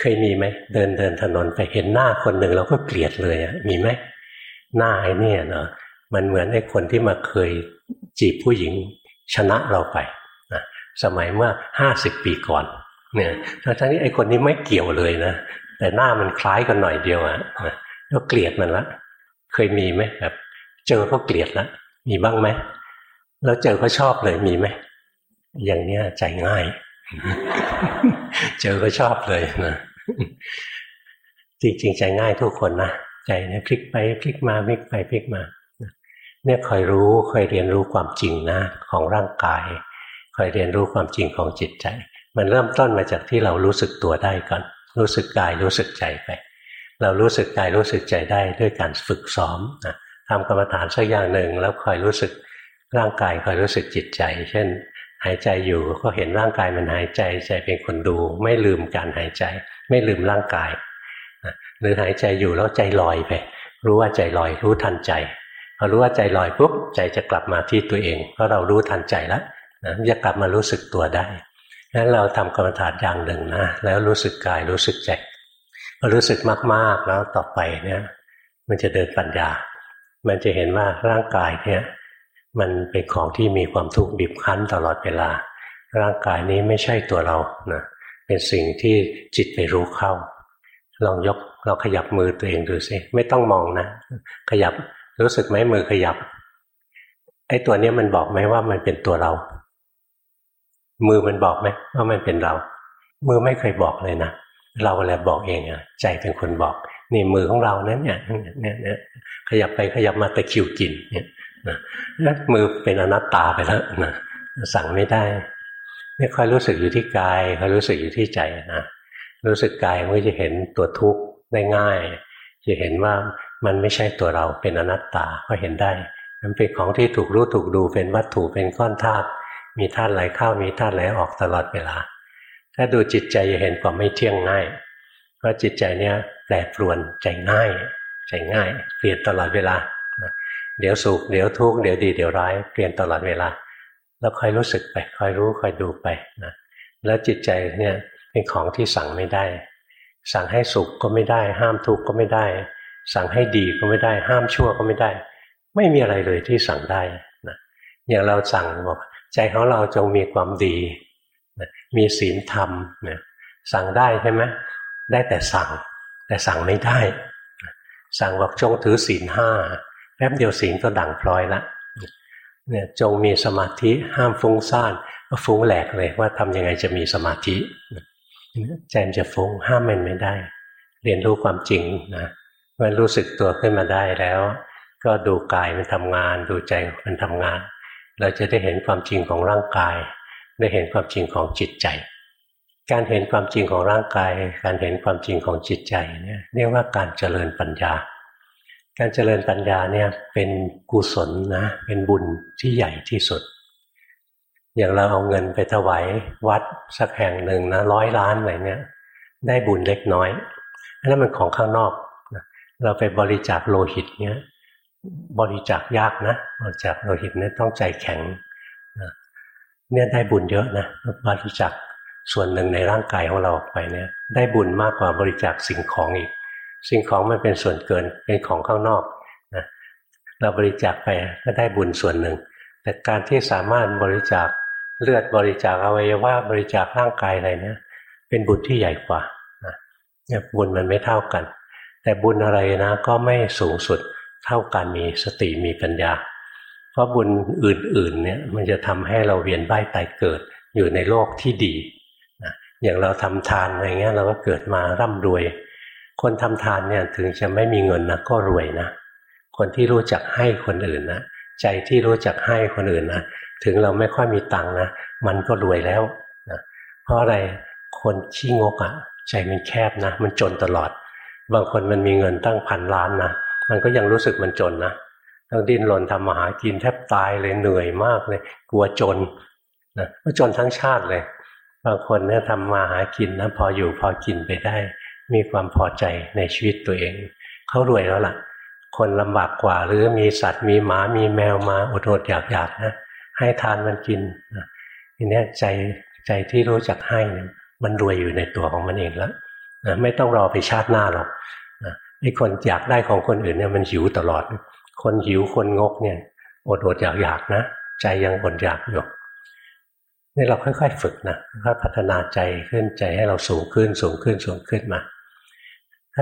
เคยมีไหมเดินเดินถนนไปเห็นหน้าคนหนึ่งเราก็เกลียดเลยอะมีไหมหน้าไอ้นี่เนาะมันเหมือนไอ้คนที่มาเคยจีบผู้หญิงชนะเราไปนะสมัยเมื่อห้าสิบปีก่อนเนี่ยทั้งนี้ไอ้คนนี้ไม่เกี่ยวเลยนะแต่หน้ามันคล้ายกันหน่อยเดียวอะะแล้วเกลียดมันละเคยมีไหมแบบ เจอเขาเกลียดละมีบ้างไหมแล้วเจอเขาชอบเลยมีไหมอย่างเนี้ยใจง่าย เจอก็ชอบเลยนะ จริงๆใจง่ายทุกคนนะใจเนี่ยพลิกไปพลิกมาพลิกไปพลิกมาเนี่ยคอยรู้คอยเรียนรู้ความจริงนะ ของร่างกายคอยเรียนรู้ความจริงของจิตใจ มันเริ่มต้นมาจากที่เรารู้สึกตัวได้ก่อน รู้สึกกายรู้สึกใจไป เรารู้สึกกายรู้สึกใจได้ด้วยการฝึกซ้อมนะทำกรรมฐานสักอย่างหนึ่ง แล้วคอยรู้สึกร่างกายคอยรู้สึกจิตใจ เช่น หายใจอยู่ก็เห็นร่างกายมันหายใจใจเป็นคนดู ไม่ลืมการหายใจ ไม่ลืมร่างกายหรือหายใจอยู่แล้วใจลอยไป รู้ว่าใจลอย รู้ทันใจพอรู้ว่าใจลอยปุ๊บใจจะกลับมาที่ตัวเองเพราะเรารู้ทันใจแล้วนะจะกลับมารู้สึกตัวได้งั้นเราทำกรรมฐานอย่างหนึ่งนะแล้วรู้สึกกายรู้สึกใจพอรู้สึกมากๆแล้วต่อไปเนี่ย มันจะเดินปัญญา มันจะเห็นว่าร่างกายเนี่ยมันเป็นของที่มีความทุกข์บีบคั้นตลอดเวลา ร่างกายนี้ไม่ใช่ตัวเรานะ เป็นสิ่งที่จิตไปรู้เข้า ลองยกเราขยับมือตัวเองดูสิไม่ต้องมองนะ ขยับรู้สึกไหมมือขยับ ไอ้ตัวนี้มันบอกไหมว่ามันเป็นตัวเรา มือมันบอกไหมว่ามันเป็นเรา มือไม่เคยบอกเลยนะเราแหละบอกเองอะใจเป็นคนบอก นี่มือของเรานั้นเนี่ยเนี่ยเนี่ยขยับไปขยับมาตะคิวกินเนี่ยนะมือเป็นอนัตตาไปแล้วนะสั่งไม่ได้ ไม่ค่อยรู้สึกอยู่ที่กายคอยรู้สึกอยู่ที่ใจนะรู้สึกกายมันก็จะเห็นตัวทุกข์ได้ง่าย จะเห็นว่ามันไม่ใช่ตัวเราเป็นอนัตตาก็เห็นได้ มันเป็นของที่ถูกรู้ถูกดูเป็นวัตถุเป็นก้อนธาตุมีธาตุไหลเข้ามีธาตุไหลออกตลอดเวลา ถ้าดูจิตใจจะเห็นความไม่เที่ยงง่าย เพราะจิตใจเนี้ยแปรปรวนใจง่ายใจง่าย เปลี่ยนตลอดเวลาเดี๋ยวสุขเดี๋ยวทุกข์เดี๋ยวดีเดี๋ยวร้ายเปลี่ยนตลอดเวลา แล้วคอยรู้สึกไปคอยรู้คอยดูไปนะแล้วจิตใจเนี่ยเป็นของที่สั่งไม่ได้ สั่งให้สุขก็ไม่ได้ ห้ามทุกข์ก็ไม่ได้ สั่งให้ดีก็ไม่ได้ ห้ามชั่วก็ไม่ได้ ไม่มีอะไรเลยที่สั่งได้นะอย่างเราสั่งบอกใจของเราจงมีความดีนะมีศีลธรรมนะสั่งได้ใช่ไหมได้แต่สั่ง แต่สั่งไม่ได้ สั่งบอกจงถือศีลห้าแป๊บเดียวศีลก็ดังพลอยละ เนี่ยจงมีสมาธิห้ามฟุ้งซ่านก็ฟุ้งแหลกเลยว่าทำยังไงจะมีสมาธิใจมันจะฟุ้งห้ามมันไม่ได้ เรียนรู้ความจริงนะมื่อรู้สึกตัวขึ้นมาได้แล้ว ก็ดูกายมันทำงาน ดูใจมันทำงาน เราจะได้เห็นความจริงของร่างกาย ได้เห็นความจริงของจิตใจ การเห็นความจริงของร่างกาย การเห็นความจริงของจิตใจเนี่ยเรียกว่าการเจริญปัญญา การเจริญปัญญาเนี่ยเป็นกุศลนะ เป็นบุญที่ใหญ่ที่สุด อย่างเราเอาเงินไปถวายวัดสักแห่งหนึ่งนะร้อยล้านอะไรเนี่ย ได้บุญเล็กน้อยอันั่นมันของข้างนอกเราไปบริจาคโลหิตเนี้ยบริจาคยากนะบริจาคโลหิตเนี่ยต้องใจแข็งเนี่ยได้บุญเยอะนะบริจาคส่วนหนึ่งในร่างกายของเราออกไปเนี่ย ได้บุญมากกว่าบริจาคสิ่งของอีก สิ่งของมันเป็นส่วนเกินเป็นของข้างนอกนะเราบริจาคไปก็ได้บุญส่วนหนึ่ง แต่การที่สามารถบริจาคเลือดบริจาคอวัยวะบริจาคร่างกายอะไรเนี่ยเป็นบุญที่ใหญ่กว่านะี่ยบุญมันไม่เท่ากัน แต่บุญอะไรนะก็ไม่สูงสุดเท่าการมีสติมีปัญญา เพราะบุญอื่นๆเนี่ยมันจะทำให้เราเวียนว่ายตายเกิดอยู่ในโลกที่ดีอย่างเราทำทานอะไรเงี้ยเราก็เกิดมาร่ำรวย คนทำทานเนี่ยถึงจะไม่มีเงินนะก็รวยนะ คนที่รู้จักให้คนอื่นนะใจที่รู้จักให้คนอื่นนะถึงเราไม่ค่อยมีตังค์นะมันก็รวยแล้วนะเพราะอะไรคนขี้งกอะ่ะ ใจมันแคบนะ มันจนตลอด บางคนมันมีเงินตั้งพันล้านนะมันก็ยังรู้สึกมันจนนะต้องดิ้นรนทำมาหากินแทบตายเลยเหนื่อยมากเลย กลัวจนนะก็จนทั้งชาติเลย บางคนเนี่ยทำมาหากินนะพออยู่พอกินไปได้ มีความพอใจในชีวิตตัวเอง เขารวยแล้วล่ะ คนลำบากกว่า หรือมีสัตว์มีหมา มีแมวมาอดอดอยากอยากนะให้ทานมันกินนะทีนี้ใจใจที่รู้จักให้เนี่ยมันรวยอยู่ในตัวของมันเองแล้วนะไม่ต้องรอไปชาติหน้าหรอกนะไอ้คนอยากได้ของคนอื่นเนี่ยมันหิวตลอด คนหิวคนงกเนี่ยอดอดอยากอยากนะใจยังอดอยากอยู่นี่เราค่อย ๆ ฝึกนะค่อยพัฒนาใจขึ้นใจให้เราสูงขึ้นสูงขึ้นสูงขึ้นมา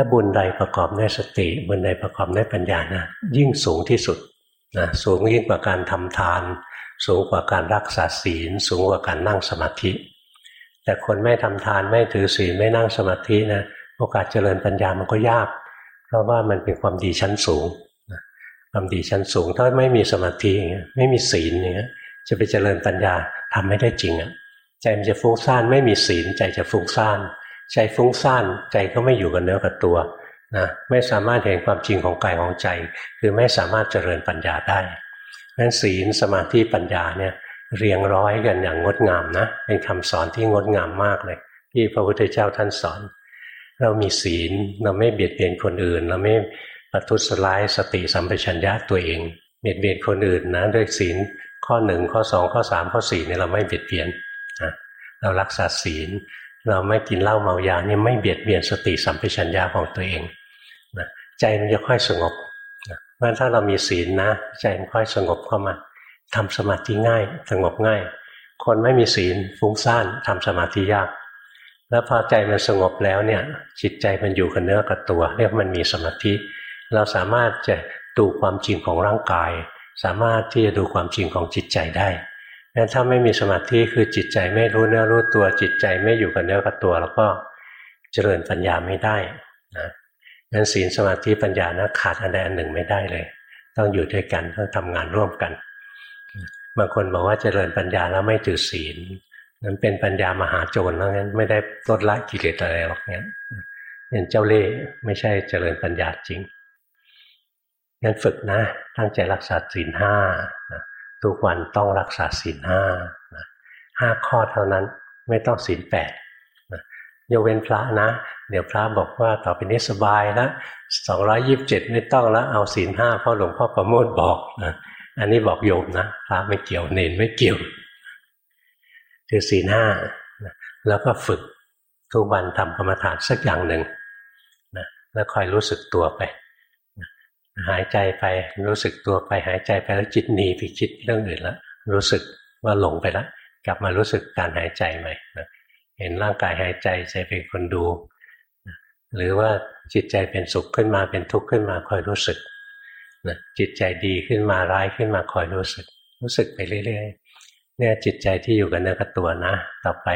ถ้าบุญใดประกอบด้วยสติ บุญใดประกอบด้วยปัญญานะยิ่งสูงที่สุดนะสูงยิ่งกว่าการทำทาน สูงกว่าการรักษาศีล สูงกว่าการนั่งสมาธิ แต่คนไม่ทำทานไม่ถือศีลไม่นั่งสมาธินะโอกาสเจริญปัญญามันก็ยาก เพราะว่ามันเป็นความดีชั้นสูงความดีชั้นสูงถ้าไม่มีสมาธิอย่างเงี้ยไม่มีศีลอย่างเงี้ยจะไปเจริญปัญญาทำไม่ได้จริงอะใจมันจะฟุ้งซ่านไม่มีศีลใจจะฟุ้งซ่าน ใจฟุ้งซ่านใจก็ไม่อยู่กับเนื้อกับตัวนะไม่สามารถเห็นความจริงของกายของใจ คือไม่สามารถเจริญปัญญาได้นั้นศีลสมาธิปัญญาเนี่ยเรียงร้อยกันอย่างงดงามนะเป็นคำสอนที่งดงามมากเลย ที่พระพุทธเจ้าท่านสอน เรามีศีลเราไม่เบียดเบียนคนอื่น เราไม่ปัทุสลายสติสัมปชัญญะตัวเองเบียดเบียนคนอื่นนะด้วยศีลข้อหนึ่งข้อสองข้อสามข้อสี่เนี่ยเราไม่เบียดเบียนนะเรารักษาศีล เราไม่กินเหล้าเมายาเนี่ยไม่เบียดเบียนสติสัมปชัญญะของตัวเองนะใจมันจะค่อยสงบนะเพราะถ้าเรามีศีลนะ ใจมันค่อยสงบเข้ามาทำสมาธิง่าย สงบง่าย คนไม่มีศีลฟุ้งซ่านทำสมาธิยาก แล้วพอใจมันสงบแล้วเนี่ย จิตใจมันอยู่กับเนื้อกับตัว เรียกมันมีสมาธิ เราสามารถจะดูความจริงของร่างกาย สามารถที่จะดูความจริงของจิตใจได้ งั้นถ้าไม่มีสมาธิคือจิตใจไม่รู้เนื้อรู้ตัวจิตใจไม่อยู่กับเนื้อกับตัว แล้วก็เจริญปัญญาไม่ได้นะงั้นศีลสมาธิปัญญานะขาดอันใดอันหนึ่งไม่ได้เลย ต้องอยู่ด้วยกันต้องทำงานร่วมกันบางคนบอกว่าเจริญปัญญาแล้วไม่ถือศีลนั้นเป็นปัญญามหาโจรแล้วงั้นไม่ได้ลดละกิเลสอะไรหรอกงั้นเป็นเจ้าเล่ห์ไม่ใช่เจริญปัญญาจริงงั้นฝึกนะ ตั้งใจรักษาศีลห้า ทุกวันต้องรักษาศีลห้าห้าข้อเท่านั้นไม่ต้องศีลแปดยกเว้นพระนะ เดี๋ยวพระบอกว่าต่อไปนี้สบายแล้วสองร้อยยิบเจ็ดไม่ต้องแล้วเอาศีลห้าเพ่อหลวงพ่อประโมทบอกนะอันนี้บอกโยมนะพระไม่เกี่ยวเนนไม่เกี่ยว คือศีลห้าแล้วก็ฝึกทุกวันทำกรรมฐานสักอย่างหนึ่งนะแล้วคอยรู้สึกตัวไป หายใจไปรู้สึกตัวไปหายใจไปแล้วจิตหนีไปคิดเรื่องอื่นแล้วรู้สึกว่าหลงไปแล้วกลับมารู้สึกการหายใจใหม่เห็นร่างกายหายใจใจเป็นคนดู หรือว่าจิตใจเป็นสุขขึ้นมาเป็นทุกข์ขึ้นมาคอยรู้สึกจิตใจดีขึ้นมาร้ายขึ้นมาคอยรู้สึก รู้สึกไปเรื่อยๆเนี่ยจิตใจที่อยู่กับเนื้อกับตัวนะ ต่อไป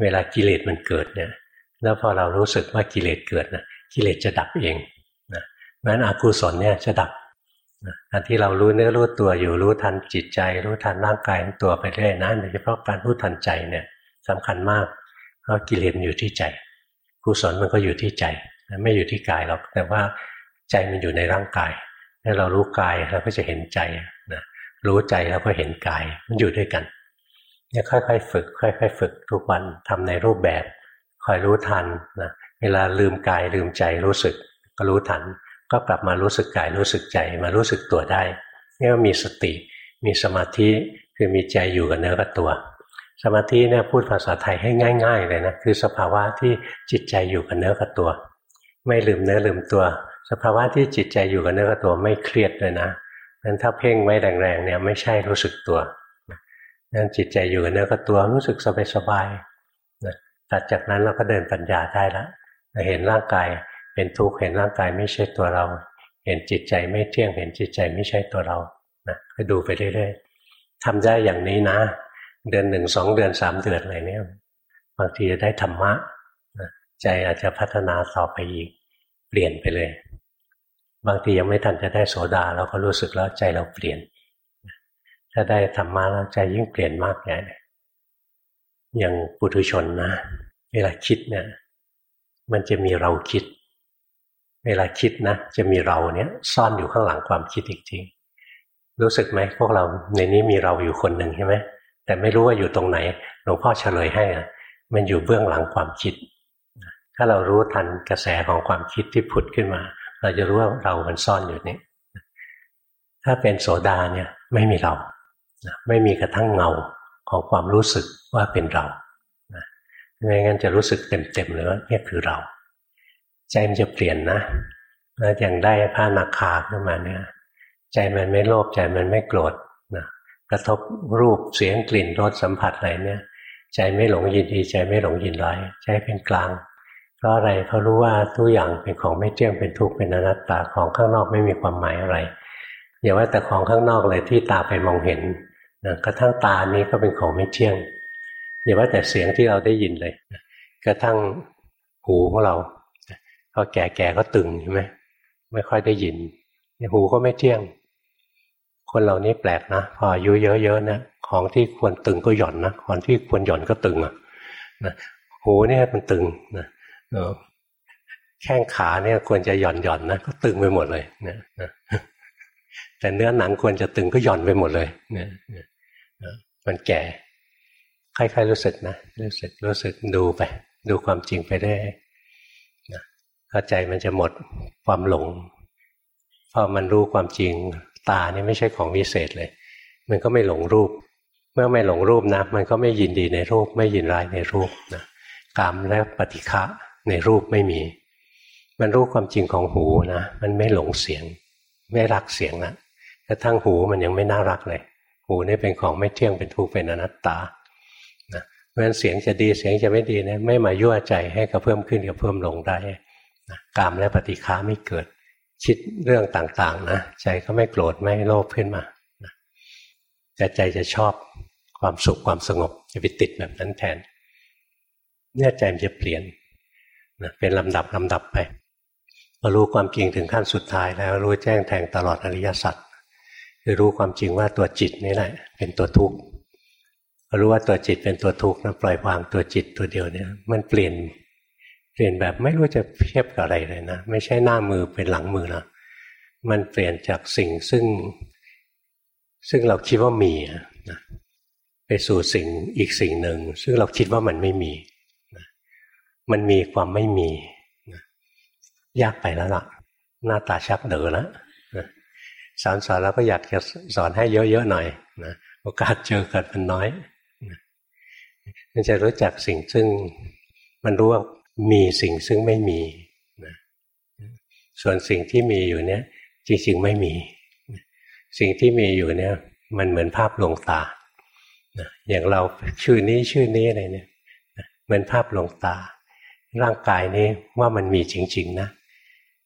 เวลากิเลสมันเกิดเนี่ยแล้วพอเรารู้สึกว่ากิเลสเกิดนะกิเลสจะดับเอง เพราะนั้นอกุศลเนี่ยจะดับการที่เรารู้เนื้อรู้ตัวอยู่รู้ทันจิตใจ รู้ทันร่างกายตัวไปเรื่อยนะโดยเฉพาะการรู้ทันใจเนี่ยสำคัญมาก เพราะกิเลสอยู่ที่ใจกุศลมันก็อยู่ที่ใจไม่อยู่ที่กายหรอกแต่ว่าใจมันอยู่ในร่างกายถ้าเรารู้กายเราก็จะเห็นใจนะรู้ใจแล้วก็เห็นกายมันอยู่ด้วยกันเนี่ยค่อยๆฝึก ค่อยๆฝึกทุกวันทำในรูปแบบคอยรู้ทันนะเวลาลืมกายลืมใจรู้สึกก็รู้ทัน ก็กลับมารู้สึกกายรู้สึกใจมารู้สึกตัวได้นี่ก็มีสติ มีสมาธิคือมีใจอยู่กับเนื้อกับตัว สมาธิเนี่ยพูดภาษาไทยให้ง่าย ๆ เลยนะคือสภาวะที่จิตใจอยู่กับเนื้อกับตัว ไม่ลืมเนื้อลืมตัว สภาวะที่จิตใจอยู่กับเนื้อกับตัวไม่เครียดเลยนะนั้นถ้าเพ่งไว้แรงๆเนี่ยไม่ใช่รู้สึกตัวนั้นจิตใจอยู่กับเนื้อกับตัวรู้สึกสบายๆตัดจากนั้นเราก็เดินปัญญาได้แล้วเห็นร่างกาย เป็นทุกข์เห็นร่างกายไม่ใช่ตัวเรา เห็นจิตใจไม่เที่ยง เห็นจิตใจไม่ใช่ตัวเรานะก็ดูไปเรื่อยๆทำได้อย่างนี้นะ เดือนหนึ่งสองเดือนสามเดือนอะไรเนี่ยบางทีจะได้ธรรมะใจอาจจะพัฒนาต่อไปอีก เปลี่ยนไปเลย บางทียังไม่ทันจะได้โสดาเราก็รู้สึกแล้วใจเราเปลี่ยน ถ้าได้ธรรมะแล้วใจยิ่งเปลี่ยนมากใหญ่อย่างปุถุชนนะเวลาคิดเนี่ย มันจะมีเราคิด เวลาคิดนะจะมีเราเนี้ยซ่อนอยู่ข้างหลังความคิดจริงๆรู้สึกไหมพวกเราในนี้มีเราอยู่คนหนึ่งใช่ไหมแต่ไม่รู้ว่าอยู่ตรงไหนหลวงพ่อเฉลยให้อะมันอยู่เบื้องหลังความคิด ถ้าเรารู้ทันกระแสของความคิดที่ผุดขึ้นมา เราจะรู้ว่าเรามันซ่อนอยู่นี่ถ้าเป็นโสดาเนี่ยไม่มีเราไม่มีกระทั่งเงาของความรู้สึกว่าเป็นเราไม่งั้นจะรู้สึกเต็มๆเลยว่านี่คือเรา ใจมันจะเปลี่ยนนะแล้วอย่างได้พระนาคาขึ้นมาเนี่ย ใจมันไม่โลภใจมันไม่โกรธนะกระทบรูปเสียงกลิ่นรสสัมผัสอะไรเนี่ย ใจไม่หลงยินดี ใจไม่หลงยินร้ายใจเป็นกลาง เพราะอะไรเขาะรู้ว่าทุกอย่างเป็นของไม่เที่ยงเป็นทุกข์เป็นอนัตตาของข้างนอกไม่มีความหมายอะไรอย่าว่าแต่ของข้างนอกเลยที่ตาไปมองเห็นนะกระทั่งตานี้ก็เป็นของไม่เที่ยงอย่าว่าแต่เสียงที่เราได้ยินเลย กระทั่งหูของเรา อแก่ๆก็ตึงใช่ไหมไม่ค่อยได้ยิน หูก็ไม่เที่ยง คนเหล่านี้แปลกนะ พออายุเยอะๆนะของที่ควรตึงก็หย่อนนะของที่ควรหย่อนก็ตึงอะนะหูเนี่ยมันตึงนะแข้งขาเนี่ยควรจะหย่อนหย่อนนะก็ตึงไปหมดเลยนะแต่เนื้อหนังควรจะตึงก็หย่อนไปหมดเลยเนี่ยมันแก่ค่อยๆรู้สึกนะรู้สึกรู้สึกดูไป ดูความจริงไปได้ นะเข้าใจมันจะหมดความหลงพอมันรู้ความจริงตานี่ไม่ใช่ของวิเศษเลย มันก็ไม่หลงรูป เมื่อไม่หลงรูปนะมันก็ไม่ยินดีในรูป ไม่ยินร้ายในรูปนะกรรมและปฏิฆะในรูปไม่มี มันรู้ความจริงของหูนะมันไม่หลงเสียง ไม่รักเสียงนะกระทั่งหูมันยังไม่น่ารักเลย หูนี่เป็นของไม่เที่ยงเป็นทุกข์เป็นอนัตตาเพราะฉะนั้นเสียงจะดีเสียงจะไม่ดีนะไม่มายั่วใจให้กระเพิ่มขึ้นกระเพิ่มลงได้ กามและปฏิฆาไม่เกิด คิดเรื่องต่างๆนะใจก็ไม่โกรธไม่โลภขึ้นมาแต่ใจจะชอบความสุขความสงบจะไปติดแบบนั้นแทนเนี่ยใจมันจะเปลี่ยนนะเป็นลำดับลำดับไปพอรู้ความจริงถึงขั้นสุดท้ายแล้วรู้แจ้งแทงตลอดอริยสัจคือรู้ความจริงว่าตัวจิตนี่แหละ เป็นตัวทุกข์รู้ว่าตัวจิตเป็นตัวทุกข์นะปล่อยวางตัวจิตตัวเดียวเนี่ย มันเปลี่ยน เปลี่ยนแบบไม่รู้จะเทียบกับอะไรเลยนะ ไม่ใช่หน้ามือเป็นหลังมือนะมันเปลี่ยนจากสิ่งซึ่ง ซึ่งเราคิดว่ามีนะไปสู่สิ่งอีกสิ่งหนึ่ง ซึ่งเราคิดว่ามันไม่มีนะมันมีความไม่มีนะยากไปแล้วล่ะ หน้าตาชักเด๋อแล้วสอนสอนแล้วก็อยากจะสอนให้เยอะๆหน่อยนะโอกาสเจอกันมันน้อยมันจะรู้จักสิ่งซึ่งมันรู้ว่า มีสิ่งซึ่งไม่มีนะส่วนสิ่งที่มีอยู่เนี้ยจริงๆไม่มี สิ่งที่มีอยู่เนี้ยมันเหมือนภาพลวงตาอย่างเราชื่อนี้ชื่อนี้อะไรเนี่ยเหมือนภาพลวงตา ร่างกายนี้ว่ามันมีจริง ๆ นะ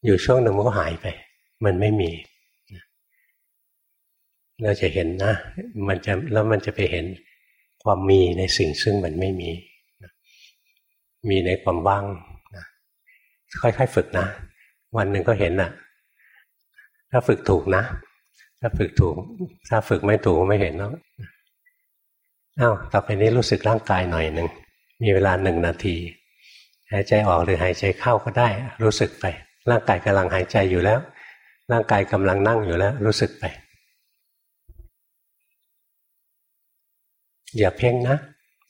อยู่ช่วงหนึ่งมันก็หายไป มันไม่มีเราจะเห็นนะ มันจะแล้วมันจะไปเห็นความมีในสิ่งซึ่งมันไม่มี มีในความว่างนะค่อยๆฝึกนะ วันหนึ่งก็เห็นนะถ้าฝึกถูกนะ ถ้าฝึกถูก ถ้าฝึกไม่ถูกไม่เห็นแล้วอ้าวต่อไปนี้รู้สึกร่างกายหน่อยหนึ่ง มีเวลาหนึ่งนาทีหายใจออกหรือหายใจเข้าก็ได้ รู้สึกไป ร่างกายกำลังหายใจอยู่แล้ว ร่างกายกำลังนั่งอยู่แล้ว รู้สึกไป อย่าเพ่งนะ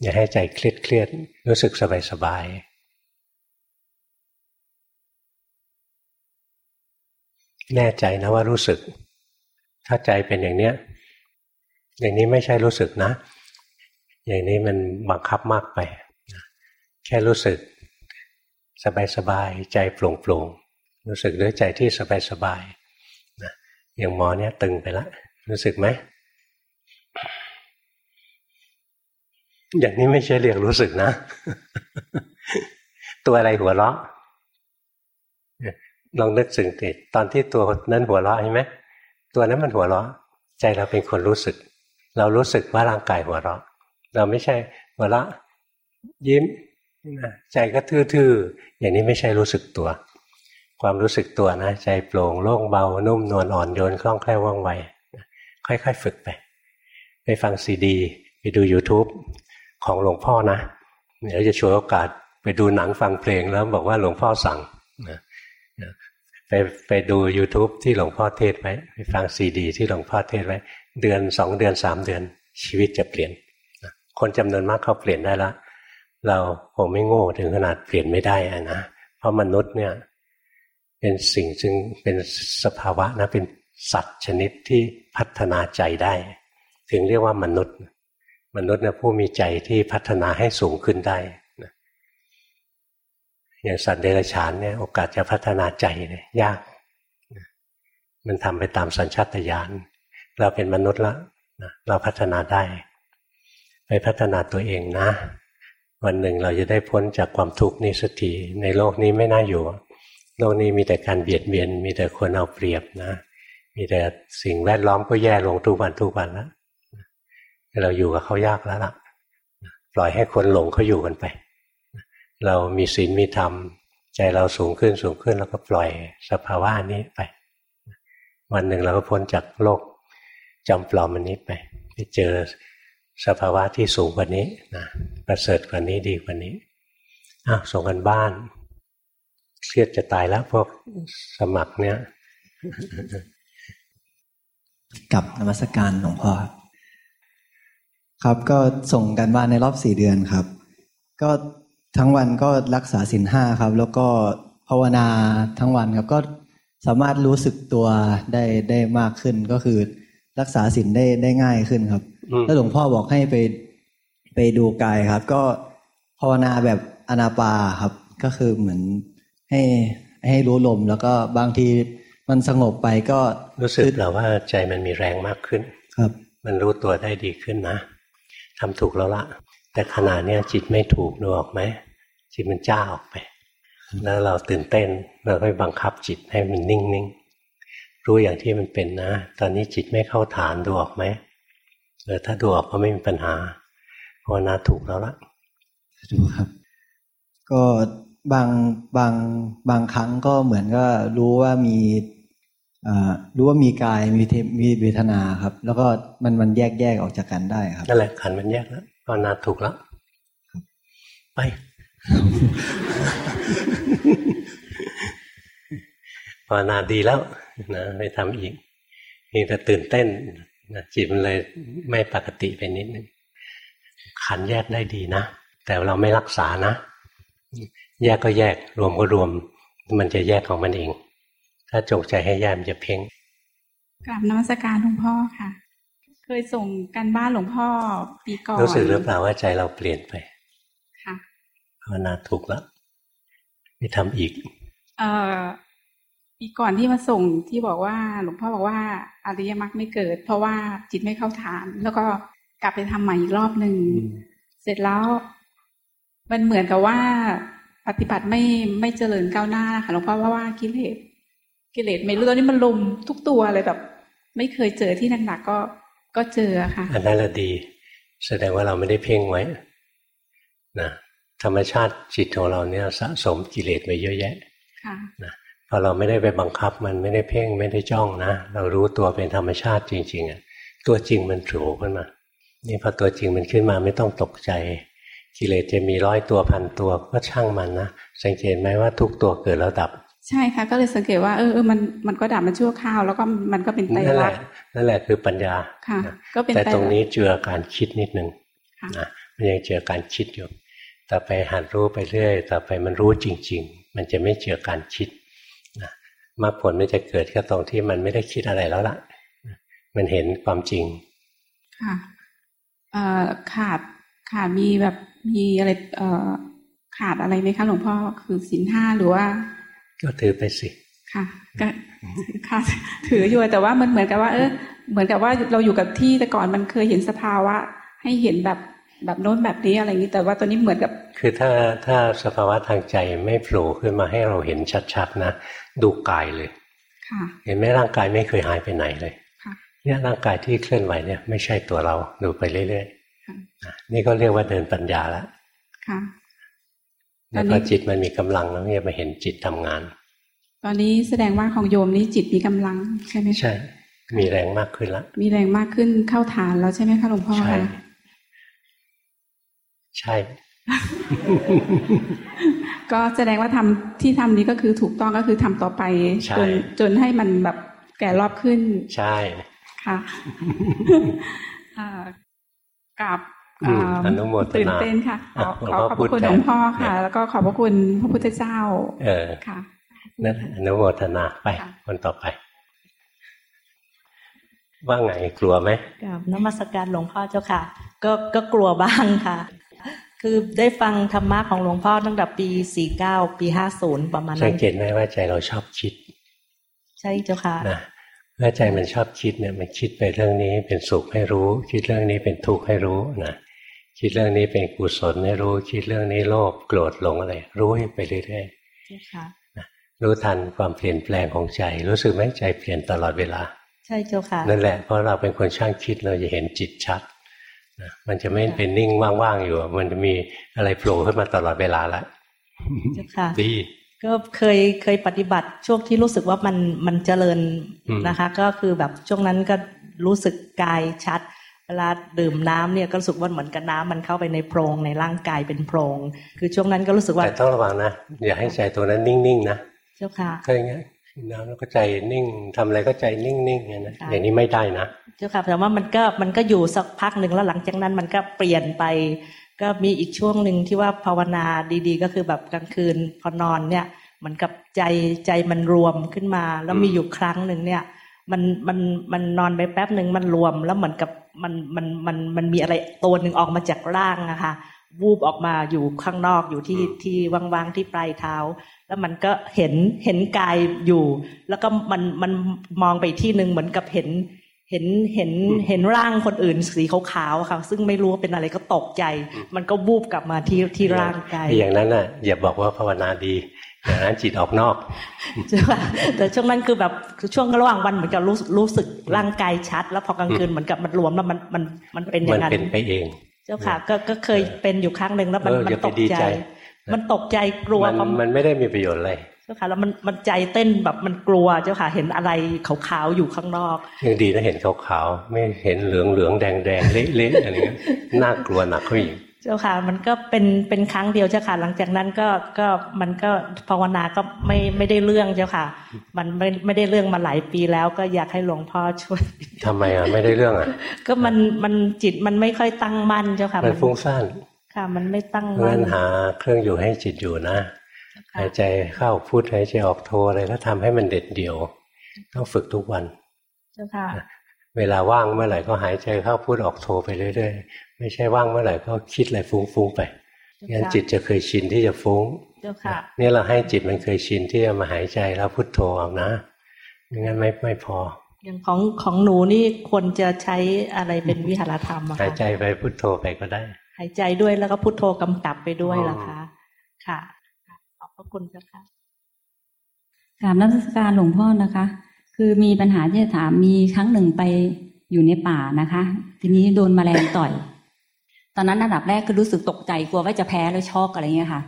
อย่าให้ใจเครียดเครียดรู้สึกสบายสบายแน่ใจนะว่ารู้สึก ถ้าใจเป็นอย่างเนี้ย อย่างนี้ไม่ใช่รู้สึกนะ อย่างนี้มันบังคับมากไป แค่รู้สึก สบายสบายใจโปร่งโปร่งรู้สึกด้วยใจที่สบายสบายอย่างหมอเนี้ยตึงไปแล้วรู้สึกไหม อย่างนี้ไม่ใช่เรียกรู้สึกนะ ตัวอะไรหัวเราะลองนึกถึงติดตอนที่ตัวนั้นหัวเราะใช่ไหมตัวนั้นมันหัวเราะ ใจเราเป็นคนรู้สึก เรารู้สึกว่าร่างกายหัวเราะ เราไม่ใช่หัวเราะ ยิ้มใจก็ทื่อๆอย่างนี้ไม่ใช่รู้สึกตัว ความรู้สึกตัวนะ ใจโปร่งโล่งเบา นุ่มนวลอ่อนโยนคล่องแคล่วว่องไวค่อยๆฝึกไป ไปฟังซีดี ไปดู YouTube ของหลวงพ่อนะเดี๋ยวจะช่วยโอกาสไปดูหนังฟังเพลงแล้วบอกว่าหลวงพ่อสั่งนะไปไปดู YouTube ที่หลวงพ่อเทศไว้ไปฟังซีดี ที่หลวงพ่อเทศไว้ เดือนสองเดือนสามเดือน ชีวิตจะเปลี่ยน คนจำนวนมากเขาเปลี่ยนได้ละเราคงไม่โง่ถึงขนาดเปลี่ยนไม่ได้อะนะเพราะมนุษย์เนี่ย เป็นสิ่งซึ่งเป็นสภาวะนะเป็นสัตว์ชนิดที่พัฒนาใจได้ ถึงเรียกว่ามนุษย์ มนุษย์นะผู้มีใจที่พัฒนาให้สูงขึ้นได้อย่างสัตว์เดรัจฉานเนี่ยโอกาสจะพัฒนาใจเนี่ยยากมันทำไปตามสัญชาตญาณเราเป็นมนุษย์แล้วเราพัฒนาได้ ไปพัฒนาตัวเองนะ วันหนึ่งเราจะได้พ้นจากความทุกข์นี้สักทีในโลกนี้ไม่น่าอยู่ โลกนี้มีแต่การเบียดเบียน มีแต่คนเอาเปรียบนะ มีแต่สิ่งแวดล้อมก็แย่ลงทุกวันทุกวันแล้ว เราอยู่กับเขายากแล้วล่ะ ปล่อยให้คนหลงเขาอยู่กันไป เรามีศีลมีธรรม ใจเราสูงขึ้นสูงขึ้น แล้วก็ปล่อยสภาวะนี้ไป วันหนึ่งเราก็พ้นจากโลกจำปลอมมันนี้ไปไปเจอสภาวะที่สูงกว่านี้นะประเสริฐกว่านี้ดีกว่านี้อ้าวส่งกันบ้านเครียดจะตายแล้วพวกสมัครเนี้ย
กับนมัสการหลวงพ่อ ครับก็ส่งกันบ้านในรอบสี่เดือนครับ ก็ทั้งวันก็รักษาศีลห้าครับ แล้วก็ภาวนาทั้งวันครับก็สามารถรู้สึกตัวได้ได้มากขึ้นก็คือรักษาศีลได้ได้ง่ายขึ้นครับ แล้วหลวงพ่อบอกให้ไปไปดูกายครับ ก็ภาวนาแบบอนาปาครับ ก็คือเหมือนให้ให้รู้ลมแล้วก็บางทีมันสงบไปก็
รู้สึกแล้ว่าใจมันมีแรงมากขึ้น
ครับ
มันรู้ตัวได้ดีขึ้นนะ ทำถูกแล้วละแต่ขณะนี้จิตไม่ถูกดูออกไหมจิตมันจ้าออกไป แล้วเราตื่นเต้นเราก็บังคับจิตให้มันนิ่งๆรู้อย่างที่มันเป็นนะ ตอนนี้จิตไม่เข้าฐานดูออกไหมเออถ้าดูออกก็ไม่มีปัญหาภาวนาถูกแล้วละ
ดูครับ ก็บางบางบางครั้งก็เหมือนก็รู้ว่ามี รู้ว่ามีกายมีมีเวทนาครับ แล้วก็มันมันแยกแยกออกจากกันได้ครับ
นั่นแหละขันมันแยกแล้วภาวนาถูกแล้วไป ภาวนาดีแล้วนะไปทำอีกนี่แต่ตื่นเต้นนะจิตมันเลยไม่ปกติไปนิดนึงขันแยกได้ดีนะ แต่เราไม่รักษานะ แยกก็แยกรวมก็รวม มันจะแยกของมันเอง ถ้าจงใจให้แยกมันจะเพ่ง
กราบนมัสการหลวงพ่อค่ะ เคยส่งกันบ้านหลวงพ่อปีก่อน
รู้สึกหรือเปล่าว่าใจเราเปลี่ยนไปภาวนาถูกแล้วไม่ทำอีก
เอ่อปีก่อนที่มาส่งที่บอกว่า หลวงพ่อบอกว่าอริยมรรคไม่เกิด เพราะว่าจิตไม่เข้าฐาน แล้วก็กลับไปทำใหม่อีกรอบหนึ่งเสร็จแล้ว มันเหมือนกับว่า ปฏิบัติไม่ไม่เจริญก้าวหน้าค่ะหลวงพ่อเพราะว่ากิเลส กิเลสไม่รู้ตอนนี้มันลุมทุกตัวเลยแบบ ไม่เคยเจอที่หนักๆก็ก็เจอค่ะ
อันนั้นละดี แสดงว่าเราไม่ได้เพ่งไว้นะธรรมชาติจิตของเราเนี่ยสะสมกิเลสไปเยอะแยะนะพอเราไม่ได้ไปบังคับมันไม่ได้เพ่งไม่ได้จ้องนะ เรารู้ตัวเป็นธรรมชาติจริง ๆอะตัวจริงมันโผล่ขึ้นมานี่พอตัวจริงมันขึ้นมาไม่ต้องตกใจ กิเลสจะมีร้อยตัวพันตัวก็ช่างมันนะสังเกตไหมว่าทุกตัวเกิดแล้วดับ
ใช่ค่ะ ก็เลยสังเกตว่าเออมันมันก็ดับมันชั่วคราว แล้วก็มันก็เป็นไตรลักษณ์
นั่นแหละคือปัญญา
ค่ะ ก็เป็น
แต่ตรงนี้เจือการคิดนิดนึงนะมันยังเจือการคิดอยู่ต่อไปหัดรู้ไปเรื่อยต่อไปมันรู้จริง ๆ มันจะไม่เจอการคิดนะมรรคผลไม่จะเกิดแค่ตรงที่มันไม่ได้คิดอะไรแล้วล่ะ มันเห็นความจริง
ค่ะขาดขาดมีแบบมีอะไรเอ่อขาดอะไรไหมคะหลวงพ่อคือสินห้าหรือว่า
ก็ถือไปสิ
ค่ะก็ค่ะ ถืออยู่แต่ว่ามันเหมือนกับว่า เออ เหมือนกับว่าเราอยู่กับที่แต่ก่อนมันเคยเห็นสภาวะ ให้เห็นแบบแบบโน้นแบบนี้อะไรอย่างนี้แต่ว่าตอนนี้เหมือนกับ
คือถ้าถ้าสภาวะทางใจไม่โผล่ขึ้นมาให้เราเห็นชัดๆนะดูกายเลยเห็นไหมร่างกายไม่เคยหายไปไหนเลยเนี่ยร่างกายที่เคลื่อนไหวเนี่ย ไม่ใช่ตัวเราดูไปเรื่อยๆนี่ก็เรียกว่าเดินปัญญาแล้วแต่ พอจิตมันมีกำลังแล้วจะมาเห็นจิตทำงาน
ตอนนี้แสดงว่าของโยมนี้จิตมีกำลังใช่ไหม
ใช่ มีแรงมากขึ้นแล้ว
มีแรงมากขึ้นเข้าฐานแล้วใช่ไหมคะหลวงพ่อ
ใช่ใช่
ก็แสดงว่าทำที่ทำนี้ก็คือถูกต้องก็คือทำต่อไปจนจนให้มันแบบแก่รอบขึ้น
ใช่
ค่ะกับ
อนุโมทนา
ตื่นเต้นค่ะ ขอขอบคุณหลวงพ่อค่ะ แล้วก็ขอบพระคุณพระพุทธเจ้า
เออค่ะนั่นอนุโมทนาไปคนต่อไป ว่าไงกลัวไหม
กับนมัสการหลวงพ่อเจ้าค่ะ ก็ก็กลัวบ้างค่ะ คือได้ฟังธรรมะของหลวงพ่อตั้งแต่ปีสี่เก้าปีห้าศูนย์ประมาณนั้น
สังเกตไหมว่าใจเราชอบคิด
ใช่เจ้าค่ะ
นะเมื่อใจมันชอบคิดเนี่ยมันคิดไปเรื่องนี้เป็นสุขให้รู้ คิดเรื่องนี้เป็นทุกข์ให้รู้นะ คิดเรื่องนี้เป็นกุศลให้รู้ คิดเรื่องนี้โลภโกรธหลงอะไรรู้ไปเรื่อยๆค่ะรู้ทันความเปลี่ยนแปลงของใจ รู้สึกไหมใจเปลี่ยนตลอดเวลา
ใช่เจ้าค่ะ
นั่นแหละเพราะเราเป็นคนช่างคิดเราจะเห็นจิตชัดนะมันจะไม่เป็นนิ่งว่างๆอยู่ มันจะมีอะไรโผล่ขึ้นมาตลอดเวลาละ
เจ้าค่ะ
ดี
ก็เคยเคยปฏิบัติช่วงที่รู้สึกว่ามันมันเจริญนะคะ ก็คือแบบช่วงนั้นก็รู้สึกกายชัด เวลาดื่มน้ำเนี่ยก็รู้สึกว่าเหมือนกับน้ำมันเข้าไปในโพรงในร่างกายเป็นโพรงคือช่วงนั้นก็รู้สึกว่า
แต่ต้องระวังนะอย่าให้ใจตัวนั้นนิ่งๆนะ
เจ้าค่ะ
เคยไงน้ำแล้วก็ใจนิ่งทำอะไรก็ใจนิ่งๆอย่างนี้อย่างนี้ไม่ได้นะ
เจ้าค่ะแต่ว่ามันก็มันก็อยู่สักพักหนึ่งแล้วหลังจากนั้นมันก็เปลี่ยนไป ก็มีอีกช่วงหนึ่งที่ว่าภาวนาดีๆ ก็คือแบบกลางคืนพอนอนเนี่ยเหมือนกับใจใจมันรวมขึ้นมา แล้วมีอยู่ครั้งหนึ่งเนี่ย มันมันมันนอนไปแป๊บหนึ่งมันรวมแล้วเหมือนกับ มันมันมันมันมีอะไรตัวหนึ่งออกมาจากร่างนะคะ วูบออกมาอยู่ข้างนอกอยู่ที่ที่ว่างๆที่ปลายเท้า แล้วมันก็เห็นเห็นกายอยู่ แล้วก็มันมันมองไปที่หนึ่งเหมือนกับเห็นเห็นเห็นเห็นร่างคนอื่นสีขาวๆค่ะ ซึ่งไม่รู้ว่าเป็นอะไรก็ตกใจ มันก็วูบกลับมาที่ที่ร่างกาย
อย่างนั้นน่ะอย่าบอกว่าภาวนาดีอย่าง นั้นจิตออกนอก
ใช่ป่ะแต่ช่วงนั้นคือแบบช่วงระหว่างวันเหมือนกับรู้รู้สึกร่างกายชัด แล้วพอกลางคืนเหมือนกับมันรวมแล้วมันมันมันเป็นอย่างนั้น
มันเป็นไปเอง
เจ้าค่ะ ก็ก็เคยเป็นอยู่ครั้งหนึ่งแล้วมันมันตกใจ มันตกใจกลัว
มันไม่ได้มีประโยชน์อะไร
เจ้าค่ะแล้วมันมันใจเต้นแบบมันกลัวเจ้าค่ะ เห็นอะไรขาวๆอยู่ข้างนอก
ยังดีนะเห็นขาวๆไม่เห็นเหลืองเหลืองแดงแดงเละๆอะไรเงี้ยน่ากลัวหนักขึ้นอีก
เจ้าค่ะมันก็เป็นเป็นครั้งเดียวเจ้าค่ะหลังจากนั้นก็ก็มันก็ภาวนาก็ไม่ไม่ได้เรื่องเจ้าค่ะ มันไม่ไม่ได้เรื่องมาหลายปีแล้วก็อยากให้หลวงพ่อช่วย
ทำไมอะไม่ได้เรื่องอะ
ก็มันมันจิตมันไม่ค่อยตั้งมั่นเจ้าค่ะ
มันฟุ้งซ่าน
ค่ะ มันไม่ตั้ง
มั่นงั้นหาเครื่องอยู่ให้จิตอยู่นะหายใจเข้าพูดหายใจออกโทอะไรก็ทำให้มันเด็ดเดี่ยว ต้องฝึกทุกวัน
เจ้าค่ะ
เวลาว่างเมื่อไหร่ก็หายใจเข้าพูดออกโทไปเรื่อยๆ ไม่ใช่ว่างเมื่อไหร่ก็คิดอะไรฟุ้งๆไปงั้นจิตจะเคยชินที่จะฟุ้งนี่เราให้จิตมันเคยชินที่จะมาหายใจแล้วพุทโธเอานะไม่งั้นไม่ไม่พอ
อย่างของของหนูนี่ควรจะใช้อะไรเป็นวิหารธรรมอะคะ
หายใจไปพุทโธไปก็ได้
หายใจด้วยแล้วก็พุทโธกำกับไปด้วยล่ะคะ ค่ะขอบพระคุณเจ้าค่ะ
กราบนักการหลวงพ่อนะคะ คือมีปัญหาที่จะถามมีครั้งหนึ่งไปอยู่ในป่านะคะ ทีนี้โดนมแมลงต่อย ตอนนั้นระดับแรกก็รู้สึกตกใจกลัวว่าจะแพ้แล้วช็อกอะไรเงี้ยค่ะ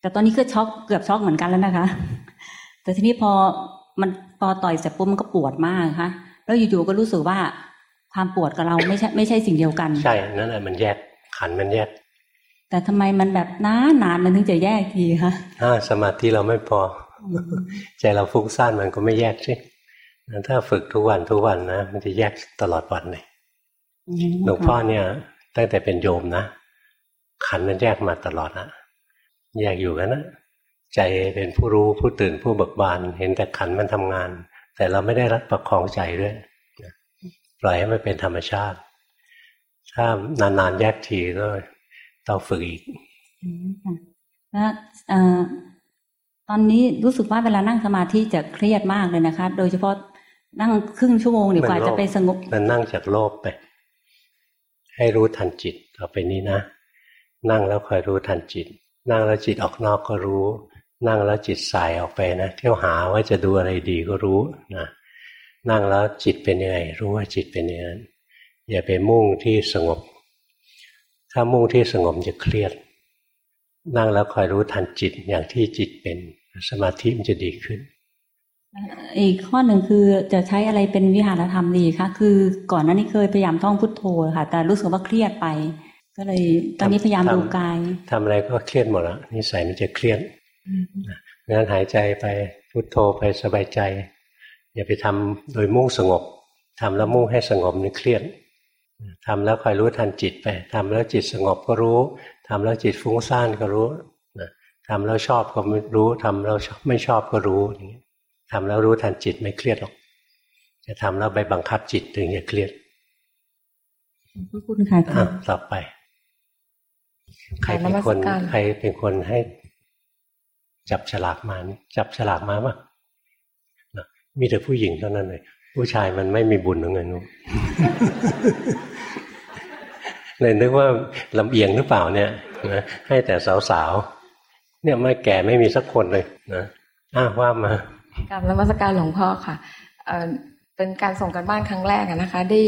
แต่ตอนนี้ก็ช็อกเกือบช็อกเหมือนกันแล้วนะคะ แต่ทีนี้พอมันพอต่อยเสร็จปุ๊บมันก็ปวดมากค่ะ แล้วอยู่ๆก็รู้สึกว่าความปวดกับเราไม่ใช่ไม่ใช่สิ่งเดียวกัน
ใช่นั่นแหละมันแยกขันมันแยก
แต่ทำไมมันแบบนานนานมันถึงจะแยกทีคะ
ถ้าสมาธิเราไม่พอ ใจเราฟุ้งซ่านมันก็ไม่แยกใช่ ถ้าฝึกทุกวันทุกวันนะมันจะแยกตลอดวันเลยหลวงพ่อเนี่ย ตั้งแต่เป็นโยมนะขันมันแยกมาตลอดนะแยกอยู่กันนะใจเป็นผู้รู้ผู้ตื่นผู้เบิกบาน เห็นแต่ขันมันทำงาน แต่เราไม่ได้รัดประคองใจด้วยปล่อยให้มันเป็นธรรมชาติ ถ้านานๆแยกทีก็ต้องฝึกอีก
แล้วตอนนี้รู้สึกว่าเวลานั่งสมาธิจะเครียดมากเลยนะคะ โดยเฉพาะ นั่งครึ่งชั่วโมงดีกว่าจะไปสงบ
มันนั่งจากโลภไป ให้รู้ทันจิตต่อไปนี้นะ นั่งแล้วคอยรู้ทันจิต นั่งแล้วจิตออกนอกก็รู้ นั่งแล้วจิตสายออกไปนะเที่ยวหาว่าจะดูอะไรดีก็รู้นะนั่งแล้วจิตเป็นยังไงรู้ว่าจิตเป็นยังไงอย่าไปมุ่งที่สงบ ถ้ามุ่งที่สงบจะเครียด นั่งแล้วคอยรู้ทันจิตอย่างที่จิตเป็นสมาธิมันจะดีขึ้น
อีกข้อหนึ่งคือจะใช้อะไรเป็นวิหารธรรมดีคะคือก่อนหน้านี้เคยพยายามท่องพุทโธค่ะ แต่รู้สึกว่าเครียดไป ก็เลยตอนนี้พยายามดูกาย
ทำอะไรก็เครียดหมดแล้วนิสัยมันจะเครียดงั้นหายใจไปพุทโธไปสบายใจ อย่าไปทำโดยมุ่งสงบทำแล้วมุ่งให้สงบนี่เครียดทำแล้วคอยรู้ทันจิตไปทำแล้วจิตสงบก็รู้ทำแล้วจิตฟุ้งซ่านก็รู้ทำแล้วชอบก็รู้ทำแล้วไม่ชอบก็รู้อย่างนี้ ทำแล้วรู้ทันจิตไม่เครียดหรอก จะทำแล้วไปบังคับจิตถึงจะเครียด
ขอบคุณค่ะ
ต่อไป ใครเป็นคนใครเป็นคนให้ จับฉลากมาจับฉลากมาปะมีแต่ผู้หญิงเท่านั้นเลยผู้ชายมันไม่มีบุญหรือไงนุ๊เลยนึกว่าลำเอียงหรือเปล่าเนี่ยนะให้แต่สาวๆเนี่ยไม่แก่ไม่มีสักคนเลยนะอ้าว่ามา
การนมัสการหลวงพ่อค่ะเป็นการส่งกันบ้านครั้งแรกนะคะ ได้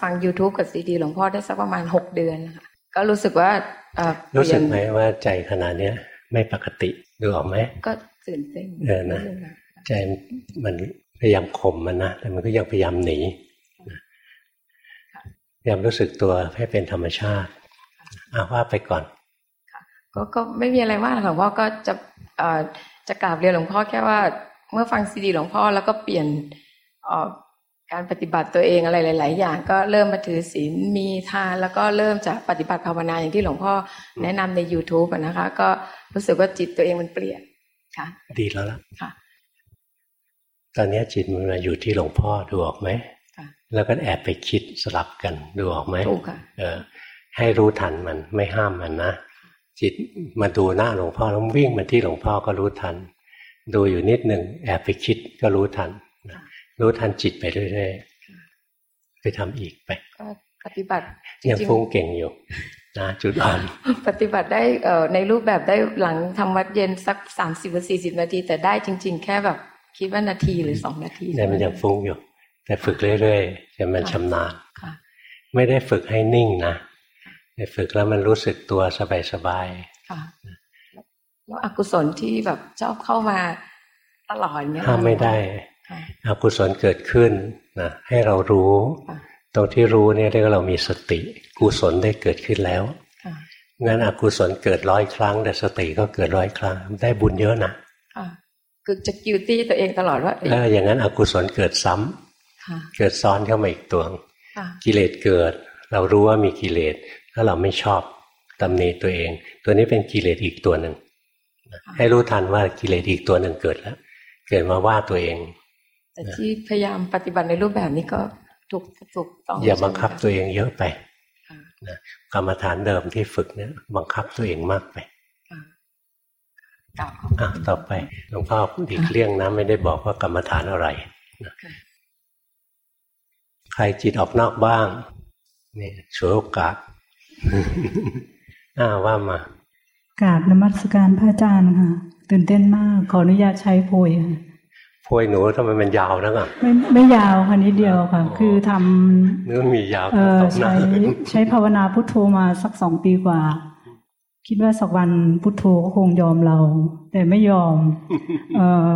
ฟัง youtube กับซีดีหลวงพ่อได้สักประมาณหกเดือนนะคะก็รู้สึกว่า
รู้สึกไหมว่าใจขนาดเนี้ย ไม่ปกติดูออกไหม
ก็ตื่นเต้น
เออนะใจมันพยายามข่มมันนะแต่มันก็ยังพยายามหนีพยายามรู้สึกตัวให้เป็นธรรมชาติอาว่าไปก่อน
ก็ก็ไม่มีอะไรมากหลวงพ่อก็จะจะกราบเรียนหลวงพ่อแค่ว่า เมื่อฟังซีดีหลวงพ่อแล้วก็เปลี่ยนการปฏิบัติตัวเองอะไรหลาย ๆ อย่าง ก็เริ่มมาถือศีลมีทานแล้วก็เริ่มจะปฏิบัติภาวนาอย่างที่หลวงพ่อแนะนำใน youtube นะคะ ก็รู้สึกว่าจิตตัวเองมันเปลี่ยนค่ะ
ดีแล้วล่ะค่ะ ตอนนี้จิตมันมาอยู่ที่หลวงพ่อดูออกไหมแล้วก็แอบไปคิดสลับกันดูออกไหม
ถูกค่ะ
เออให้รู้ทันมันไม่ห้ามมันนะจิตมาดูหน้าหลวงพ่อแล้ววิ่งมาที่หลวงพ่อก็รู้ทัน ดูอยู่นิดหนึ่งแอบไปคิดก็รู้ทัน รู้ทันจิตไปเรื่อยๆไปทำอีกไป
ก็ปฏิบัติ
ยังฟุ้งเก่งอยู่นะจุดอ่อน
ปฏิบัติได้เอในรูปแบบได้หลังทำวัดเย็นสักสามสิบสี่สิบนาที แต่ได้จริง ๆ แค่แบบคิดว่านาทีหรือสองนาที
เนี่ยมันยังฟุ้งอยู่ แต่ฝึกเรื่อยๆจะมันชำนาญไม่ได้ฝึกให้นิ่งนะไปฝึกแล้วมันรู้สึกตัวสบายๆ
แล้วอกุศลที่แบบชอบเข้ามาตลอดเนี่ย
ห้ามไม่ได้อกุศลเกิดขึ้นนะให้เรารู้ ตรงที่รู้เนี่ยเรียกว่าเรามีสติ กุศลได้เกิดขึ้นแล้วงั้นอกุศลเกิดร้อยครั้ง แต่สติก็เกิดร้อยครั้ง ได้บุญเยอะนะ
คือจะกิวตี้ตัวเองตลอดว่า
เอออย่างนั้นอกุศลเกิดซ้ำเกิดซ้อนเข้ามาอีกตัวกิเลสเกิด เรารู้ว่ามีกิเลสแล้วเราไม่ชอบตำหนิตัวเอง ตัวนี้เป็นกิเลสอีกตัวหนึ่ง ให้รู้ทันว่ากิเลสอีกตัวหนึ่งเกิดแล้ว เกิดมาว่าตัวเอง
แต่ที่พยายามปฏิบัติในรูปแบบนี้ก็ถูกถูกต้อง
อย่าบังคับตัวเองเยอะไปนะกรรมฐานเดิมที่ฝึกเนี่ยบังคับตัวเองมากไปอะต่อไปหลวงพ่อดีเลี่ยงนะไม่ได้บอกว่ากรรมฐานอะไรนะใครจิตออกนอกบ้างนี่ช่วยโอกาสอ้าว่ามา
กราบนมัสการพระอาจารย์ค่ะตื่นเต้นมากขออนุญาตใช้โพยค่ะ
โพยหนูทำไมมันยาวนักอะ
ไม่ไม่ยาวค่ะนิดเดียวค่ะ คือทำ
เนื้อมียาว
เออใช้ใช้ภาวนาพุทโธมาสักสองปีกว่า คิดว่าสักวันพุทโธก็คงยอมเรา แต่ไม่ยอม เออ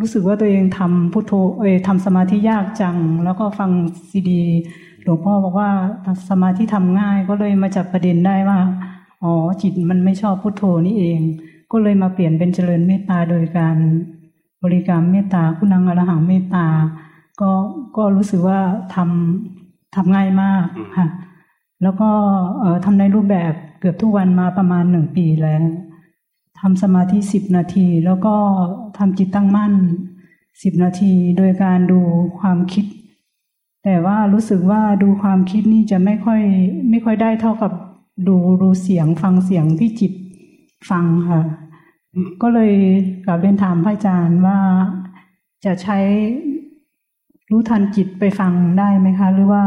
รู้สึกว่าตัวเองทำพุทโธเออทำสมาธิยากจัง แล้วก็ฟังซีดี หลวงพ่อบอกว่าสมาธิทำง่ายก็เลยมาจับประเด็นได้ว่า อ๋อจิตมันไม่ชอบพุทโธนี่เอง ก็เลยมาเปลี่ยนเป็นเจริญเมตตาโดยการบริกรรมเมตตาคุณังอรหังเมตตา ก็ก็รู้สึกว่าทำทำง่ายมากค่ะ แล้วก็เอ่อทำในรูปแบบเกือบทุกวันมาประมาณหนึ่งปีแล้วทำสมาธิสิบนาที แล้วก็ทำจิตตั้งมั่นสิบนาที โดยการดูความคิด แต่ว่ารู้สึกว่าดูความคิดนี่จะไม่ค่อย ไม่ค่อยได้เท่ากับ ดูดูเสียงฟังเสียงที่จิตฟังค่ะ ก็เลยกลับเรียนถามพระอาจารย์ว่าจะใช้รู้ทันจิตไปฟังได้ไหมคะ หรือว่า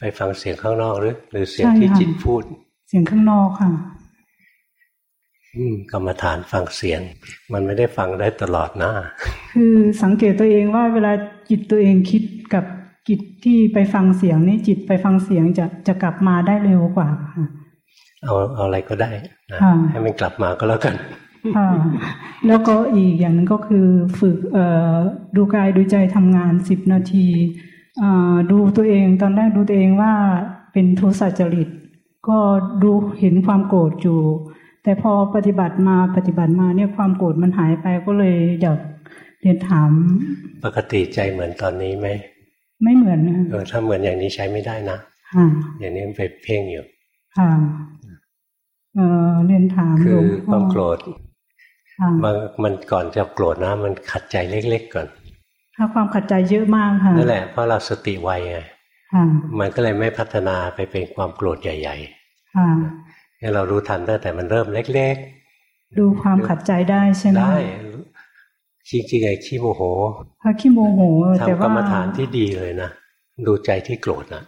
ไปฟังเสียงข้างนอกหรือ หรือเสียงที่จิตพูด
เสียงข้างนอกค่ะ
อืมกรรมฐานฟังเสียง มันไม่ได้ฟังได้ตลอดนะ
คือสังเกตตัวเองว่าเวลาจิตตัวเองคิดกับจิตที่ไปฟังเสียงนี่จิตไปฟังเสียงจะจะกลับมาได้เร็วกว่าค่ะ
เอาเอาอะไรก็ได้นะ
ค่ะ
ให้มันกลับมาก็แล้วกัน
ค่ะแล้วก็อีกอย่างหนึ่งก็คือฝึกเอ่อดูกายดูใจทำงานสิบนาทีอ่าดูตัวเองตอนแรกดูตัวเองว่าเป็นโทสะจริต ก็ดูเห็นความโกรธอยู่ แต่พอปฏิบัติมาปฏิบัติมาเนี่ยความโกรธมันหายไปก็เลยอยากเรียนถาม
ปกติใจเหมือนตอนนี้ไหม
ไม่เหมือนนะ
เออถ้าเหมือนอย่างนี้ใช้ไม่ได้นะ
ค่ะ
อย่างนี้มันไปเพ่งอยู่
ค่ะ เอ่อเรียนถาม
คื
หล
อ
วง
ค
พ่อ
วามโกรธ
ค่ะ
มันมันก่อนจะโกรธนะ มันขัดใจเล็ก ๆ ก่อน
ถ้าความขัดใจเยอะมากค่ะ
นั่นแหละเพราะเราสติไวไง
ค่ะ
มันก็เลยไม่พัฒนาไปเป็นความโกรธใหญ่
ค่ะ
ๆให้เรารู้ทันตั้งแต่มันเริ่มเล็ก
ดูความขัดใจได้ใช่ไหม
ๆได้จริงๆไอ้ขี้โมโห
พระขี้โมโหแต่
ทำกร
ว่าร
มฐานที่ดีเลยนะดูใจที่โกรธนะ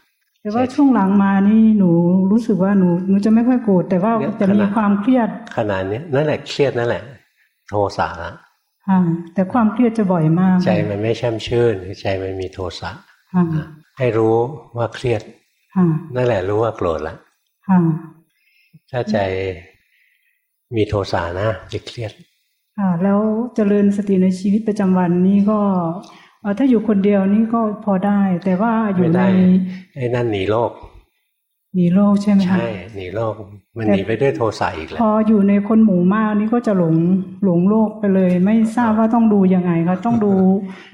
แต่ว่าช่วงหลังมานี่หนูรู้สึกว่าหนูหนูจะไม่ค่อยโกรธแต่ว่า
เนี่ย
จะมี
ขณะ
ความเครียด
ขนาดนี้นั่นแหละเครียดนั่นแหละ โทสะละ
ค่ะแต่ความเครียดจะบ่อยมาก
ใจมันไม่แช่มชื่นใจมันมีโทสะ
ค่ะ
ให้รู้ว่าเครียด
ค่ะ
นั่นแหละรู้ว่าโกรธละ
ค่ะ
ถ้าใจมีโทสะนะจะเครียด
ค่ะแล้วเจริญสติในชีวิตประจำวันนี่ก็เอ่อ ถ้าอยู่คนเดียวนี่ก็พอได้ แต่ว่าอยู่
ไม่
ใน
ได้ไอ้นั่นหนีโลก
หนีโลกใช่ไหมคะ
ใช่หนีโลกมันหนีไปด้วยโทสะอีกแหละ
พออยู่ในคนหมู่มากนี่ก็จะหลงหลงโลกไปเลย ไม่ทราบว่าต้องดูยังไงคะต้องดู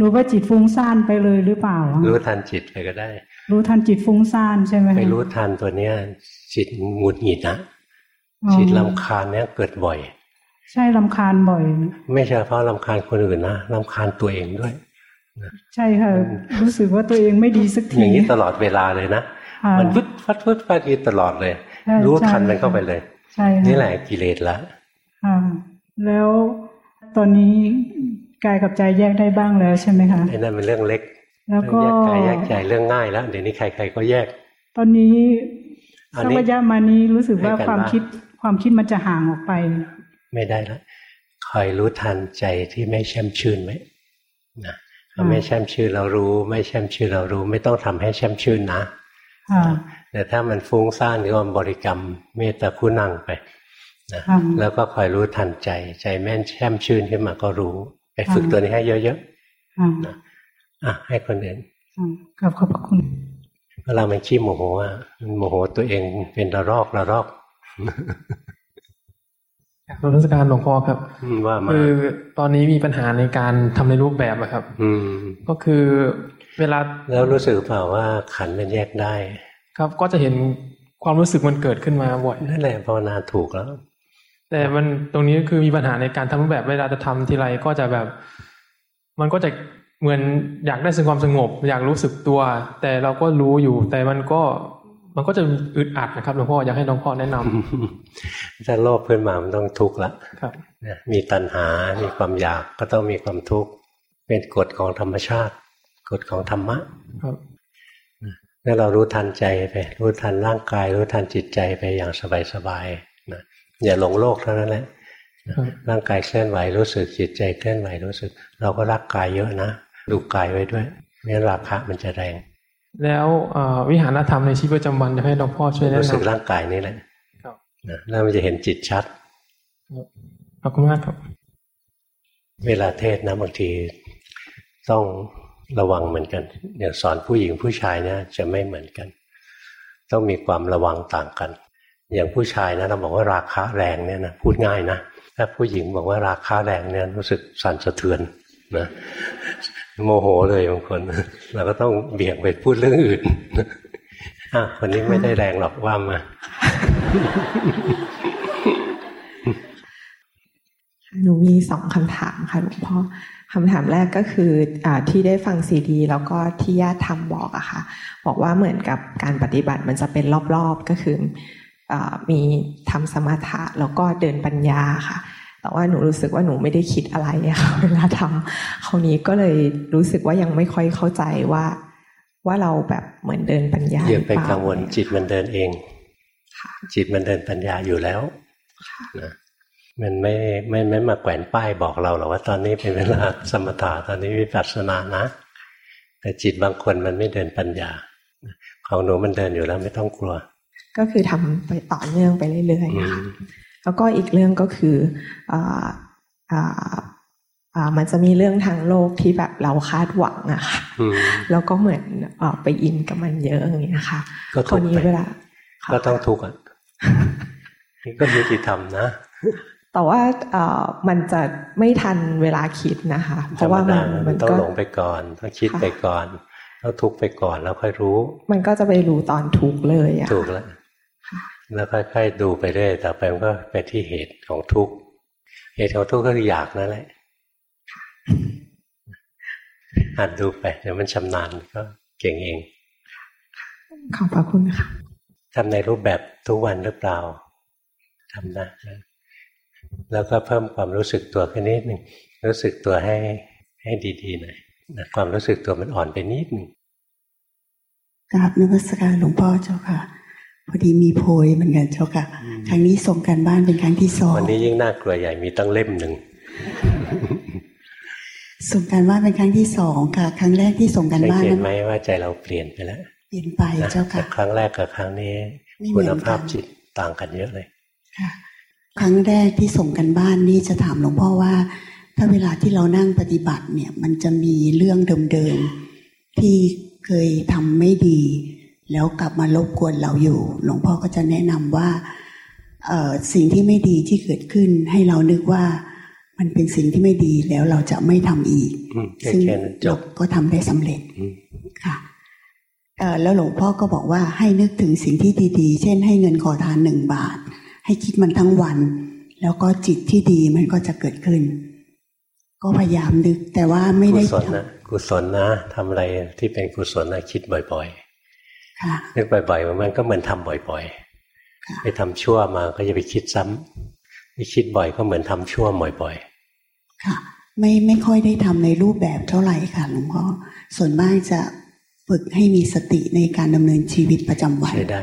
รู้ว่าจิตฟุ้งซ่านไปเลยหรือเปล่าอะ
รู้ทันจิตไปก็ได้
รู้ทันจิตฟุ้งซ่านใช่ไหมคะ
ไปรู้ทันตัวเนี้ยจิตหงุดหงิดนะ
อ๋อ
จิตลำคาญเนี่ยเกิดบ่อย
ใช่ลำคาญบ่อย
ไม่ใช่เฉพาะลำคาญคนอื่นนะลำคาญตัวเองด้วย
ใช่ค่ะ รู้สึกว่าตัวเองไม่ดีสัก
อ
ที
ย่างนี้ตลอดเวลาเลยนะ
ค่ะ
มันฟึดฟัดฟึดฟัดนี้ตลอดเลย
ใช่
รู้
ใช่
ทันมันเข้าไปเลย
ใช่ค่
นี่แหละกิเลสละ
ค่ะแล้วตอนนี้กายกับใจแยกได้บ้างแล้วใช่ไหมคะ
ไอ้นั่นเป็นเรื่องเล็ก
แล้วก็
เรื่องแยกกายแยกใจเรื่องง่ายแล้วเดี๋ยวนี้ใครๆก็แยก
ตอนนี้
อัน
สัก
นี้
ระยะมานี้รู้สึกว่า
ให้กัน
ความ
บ้าง
คิดความคิดมันจะห่างออกไป
ไม่ได้ละคอยรู้ทันใจที่ไม่แช่มชื่นไหมนะ ถ้าไม่แช่มชื่นเรารู้ ไม่แช่มชื่นเรารู้ ไม่ต้องทำให้แช่มชื่นนะ
ค่ะ
แต่ถ้ามันฟุ้งซ่านก็บริกรรมเมตตาคุณังไปนะ
ค่ะ
แล้วก็คอยรู้ทันใจ ใจแม่นแช่มชื่นขึ้นมาก็รู้ ไปฝึก
ค่ะ
ตัวนี้ให้เยอะ
ค่ะ
ๆอะให้คนอื่น
ค่ะขอบขอบพระคุณ
เวลามันขี้โมโหอะมันโมโหตัวเองเป็นระรอกระรอก
นมัสการหลวงพ่อครับ
อืมว่ามา
คือตอนนี้มีปัญหาในการทำในรูปแบบอะครับ
อืม
ก็คือเวลา
แล้วรู้สึกเปล่าว่าขันธ์มันแยกได้
ครับก็จะเห็นความรู้สึกมันเกิดขึ้นมาบ่อย
นั่นแหละภาวนาถูกแล้ว
แต่มันตรงนี้คือมีปัญหาในการทำรูปแบบเวลาจะทำทีไรก็จะแบบ มันก็จะเหมือนอยากได้ซึ่งความสงบ อยากรู้สึกตัว แต่เราก็รู้อยู่ แต่มันก็ มันก็จะอึดอัดนะครับหลวงพ่ออยากให้หลวงพ่อแนะนำ
ถ้าโลภขึ้นมามันต้องทุกข์ละ
ครับ
นะมีตัณหา มีความอยากก็ต้องมีความทุกข์เป็นกฎของธรรมชาติ กฎของธรรมะ
ครับ
ถ้าเรารู้ทันใจไป รู้ทันร่างกาย รู้ทันจิตใจไปอย่างสบายๆนะอย่าหลงโลกเท่านั้นแหละ
ครับ
ร่างกายเคลื่อนไหวรู้สึกจิตใจเคลื่อนไหวรู้สึก เราก็รักกายเยอะนะดูกายไว้ด้วยไม่งั้นราคะมันจะแรง
แล้วเอ่อวิหารธรรมในชีวิตประจำวันจะให้หลวงพ่อช่วยแนะ
รู้สึก
นำ
ร่างกายนี่แหละ
ครับ
นะแล้วมันจะเห็นจิตชัด
ขอบคุณมากครับ
เวลาเทศนะบางทีต้องระวังเหมือนกันอย่างสอนผู้หญิงผู้ชายเนี่ยจะไม่เหมือนกัน ต้องมีความระวังต่างกัน อย่างผู้ชายนะเราบอกว่าราคาแรงเนี่ยนะพูดง่ายนะถ้าผู้หญิงบอกว่าราคาแรงเนี่ยรู้สึกสั่นสะเทือนนะ โมโหเลยบางคนเราก็ต้องเบี่ยงไปพูดเรื่องอื่นอะคนนี้ไม่ได้แรงหรอกว่ามา
หนูมีสองคำถามค่ะหลวงพ่อคำถามแรกก็คืออที่ได้ฟังซีดี แล้วก็ที่ญาติทำบอกอะค่ะ บอกว่าเหมือนกับการปฏิบัติมันจะเป็นรอบๆก็คืออมีทำสมถะแล้วก็เดินปัญญาค่ะ แต่ว่าหนูรู้สึกว่าหนูไม่ได้คิดอะไรอะค่ะเวลาทำคราวนี้ก็เลยรู้สึกว่ายังไม่ค่อยเข้าใจว่า ว่าเราแบบเหมือนเดินปัญญา
อย่าไป
หรือเปล่
กังวลจิตมันเดินเอง
ค่ะ
จิตมันเดินปัญญาอยู่แล้วนะมันไม่ไม่ไม่มาแขวนป้ายบอกเราหรอกว่าตอนนี้เป็นเวลาสมถะตอนนี้วิปัสสนานะ แต่จิตบางคนมันไม่เดินปัญญา ของหนูมันเดินอยู่แล้วไม่ต้องกลัว
ก็คือทำไปต่อเนื่องไปเรื่อยๆค่ะ แล้วก็อีกเรื่องก็คืออ่าอ่าอ่ามันจะมีเรื่องทางโลกที่แบบเราคาดหวังอะค่ะแล้วก็เหมือนอไปอินกับมันเยอะอย่างเงี้ยค่ะ
ก็ทุกนี้เวลาก็ต้องทุกข์อะนี่ก็ยุติธรรมนะ
แต่ว่าเอ่อมันจะไม่ทันเวลาคิดนะคะ เพราะว่ามัน
มันต้องหลงไปก่อนต้องคิดไปก่อนต้องทุกข์ไปก่อนแล้วค่อยรู้
มันก็จะไปรู้ตอนทุกข์เลยอะ
ถูกแล้ว แล้วค่อยๆดูไปเรื่อยต่อไปมันก็ไปที่เหตุของทุกข์เหตุของทุกข์ก็คืออยากนั่นแหละอ่านดูไปเดี๋ยวมันชำนาญก็เก่งเอง
ขอบพระคุณค่ะ
ทำในรูปแบบทุกวันหรือเปล่าทำนะแล้วก็เพิ่มความรู้สึกตัวขึ้นนิดหนึ่งรู้สึกตัวให้ให้ดีๆหน่อยนะความรู้สึกตัวมันอ่อนไปนิดหนึ่ง
กราบนมัสการหลวงพ่อเจ้าค่ะ พอดีมีโพยเหมือนกันเจ้าค่ะ ครั้งนี้ส่งกันบ้านเป็นครั้งที่สอง
วันนี้ยิ่งน่ากลัวใหญ่มีตั้งเล่มหนึ่ง
ส่งการบ้านเป็นครั้งที่สองค่ะ ครั้งแรกที่ส่งกันบ้าน
นั้นไหมว่าใจเราเปลี่ยนไปแล้ว
เปลี่ยนไปเจ้าค่ะ
ครั้งแรกกับครั้งนี้ คุณภาพจิตต่างกันเยอะเลย
ค่ะ ครั้งแรกที่ส่งกันบ้านนี่จะถามหลวงพ่อว่า ถ้าเวลาที่เรานั่งปฏิบัติเนี่ย มันจะมีเรื่องเดิมๆที่เคยทำไม่ดี แล้วกลับมารบกวนเราอยู่ หลวงพ่อก็จะแนะนำว่าสิ่งที่ไม่ดีที่เกิดขึ้นให้เรานึกว่ามันเป็นสิ่งที่ไม่ดีแล้วเราจะไม่ทำอีก ซึ่งจบก็ทำได้สำเร็จค่ะแล้วหลวงพ่อก็บอกว่าให้นึกถึงสิ่งที่ดีๆ เช่นให้เงินขอทานหนึ่งบาท ให้คิดมันทั้งวัน แล้วก็จิตที่ดีมันก็จะเกิดขึ้น ก็พยายามนึกแต่ว่าไม่ได้
กุศลนะกุศลนะทำอะไรที่เป็นกุศลนะคิดบ่อย ๆ นึกบ่อยๆมันก็เหมือนทำบ่อยๆไปทำชั่วมาก็จะไปคิดซ้ำไปคิดบ่อยก็เหมือนทำชั่วบ่อยๆ
ค่ะ ไม่ไม่ค่อยได้ทำในรูปแบบเท่าไหร่ค่ะหลวงพ่อส่วนมากจะฝึกให้มีสติในการดำเนินชีวิตประจำวัน
ใช้ได้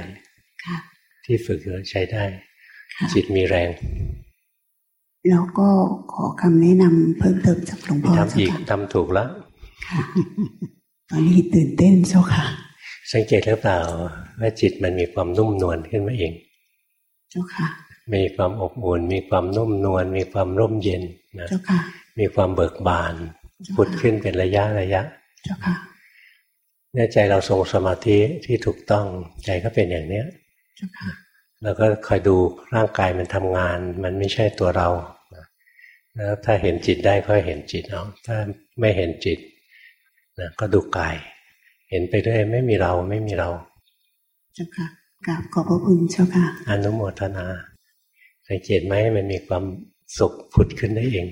ค่ะ ที่ฝึกใช้ได้ จิตมีแรง
แล้วก็ขอคำแนะนำเพิ่มเติมจากหลวงพ่อ
ทำอีกทำถูกแล้ว
ค่ะตอนนี้ตื่นเต้นเจ้าค่ะ
สังเกตหรือเปล่าว่าจิตมันมีความนุ่มนวลขึ้นมาเอง
เจ้าค่ะ
มีความอบอุ่น มีความนุ่มนวล มีความร่มเย็นนะเจ้าค่ะ มีความเบิกบานผุดขึ้นเป็นระยะระยะ
เจ้าค่ะ
เนี่ยใจเราทรงสมาธิที่ถูกต้องใจก็เป็นอย่างเนี้ยแล้วก็คอยดูร่างกายมันทำงาน มันไม่ใช่ตัวเราแล้วถ้าเห็นจิตได้ก็เห็นจิตเอาถ้าไม่เห็นจิตนะก็ดูกาย เห็นไปเรื่อยไม่มีเราไม่มีเรา
เจ้าค่ะกราบขอบพระคุณเจ้าค่ะ
อนุโมทนาสังเกตไหมมันมีความสุขผุดขึ้นได้เอง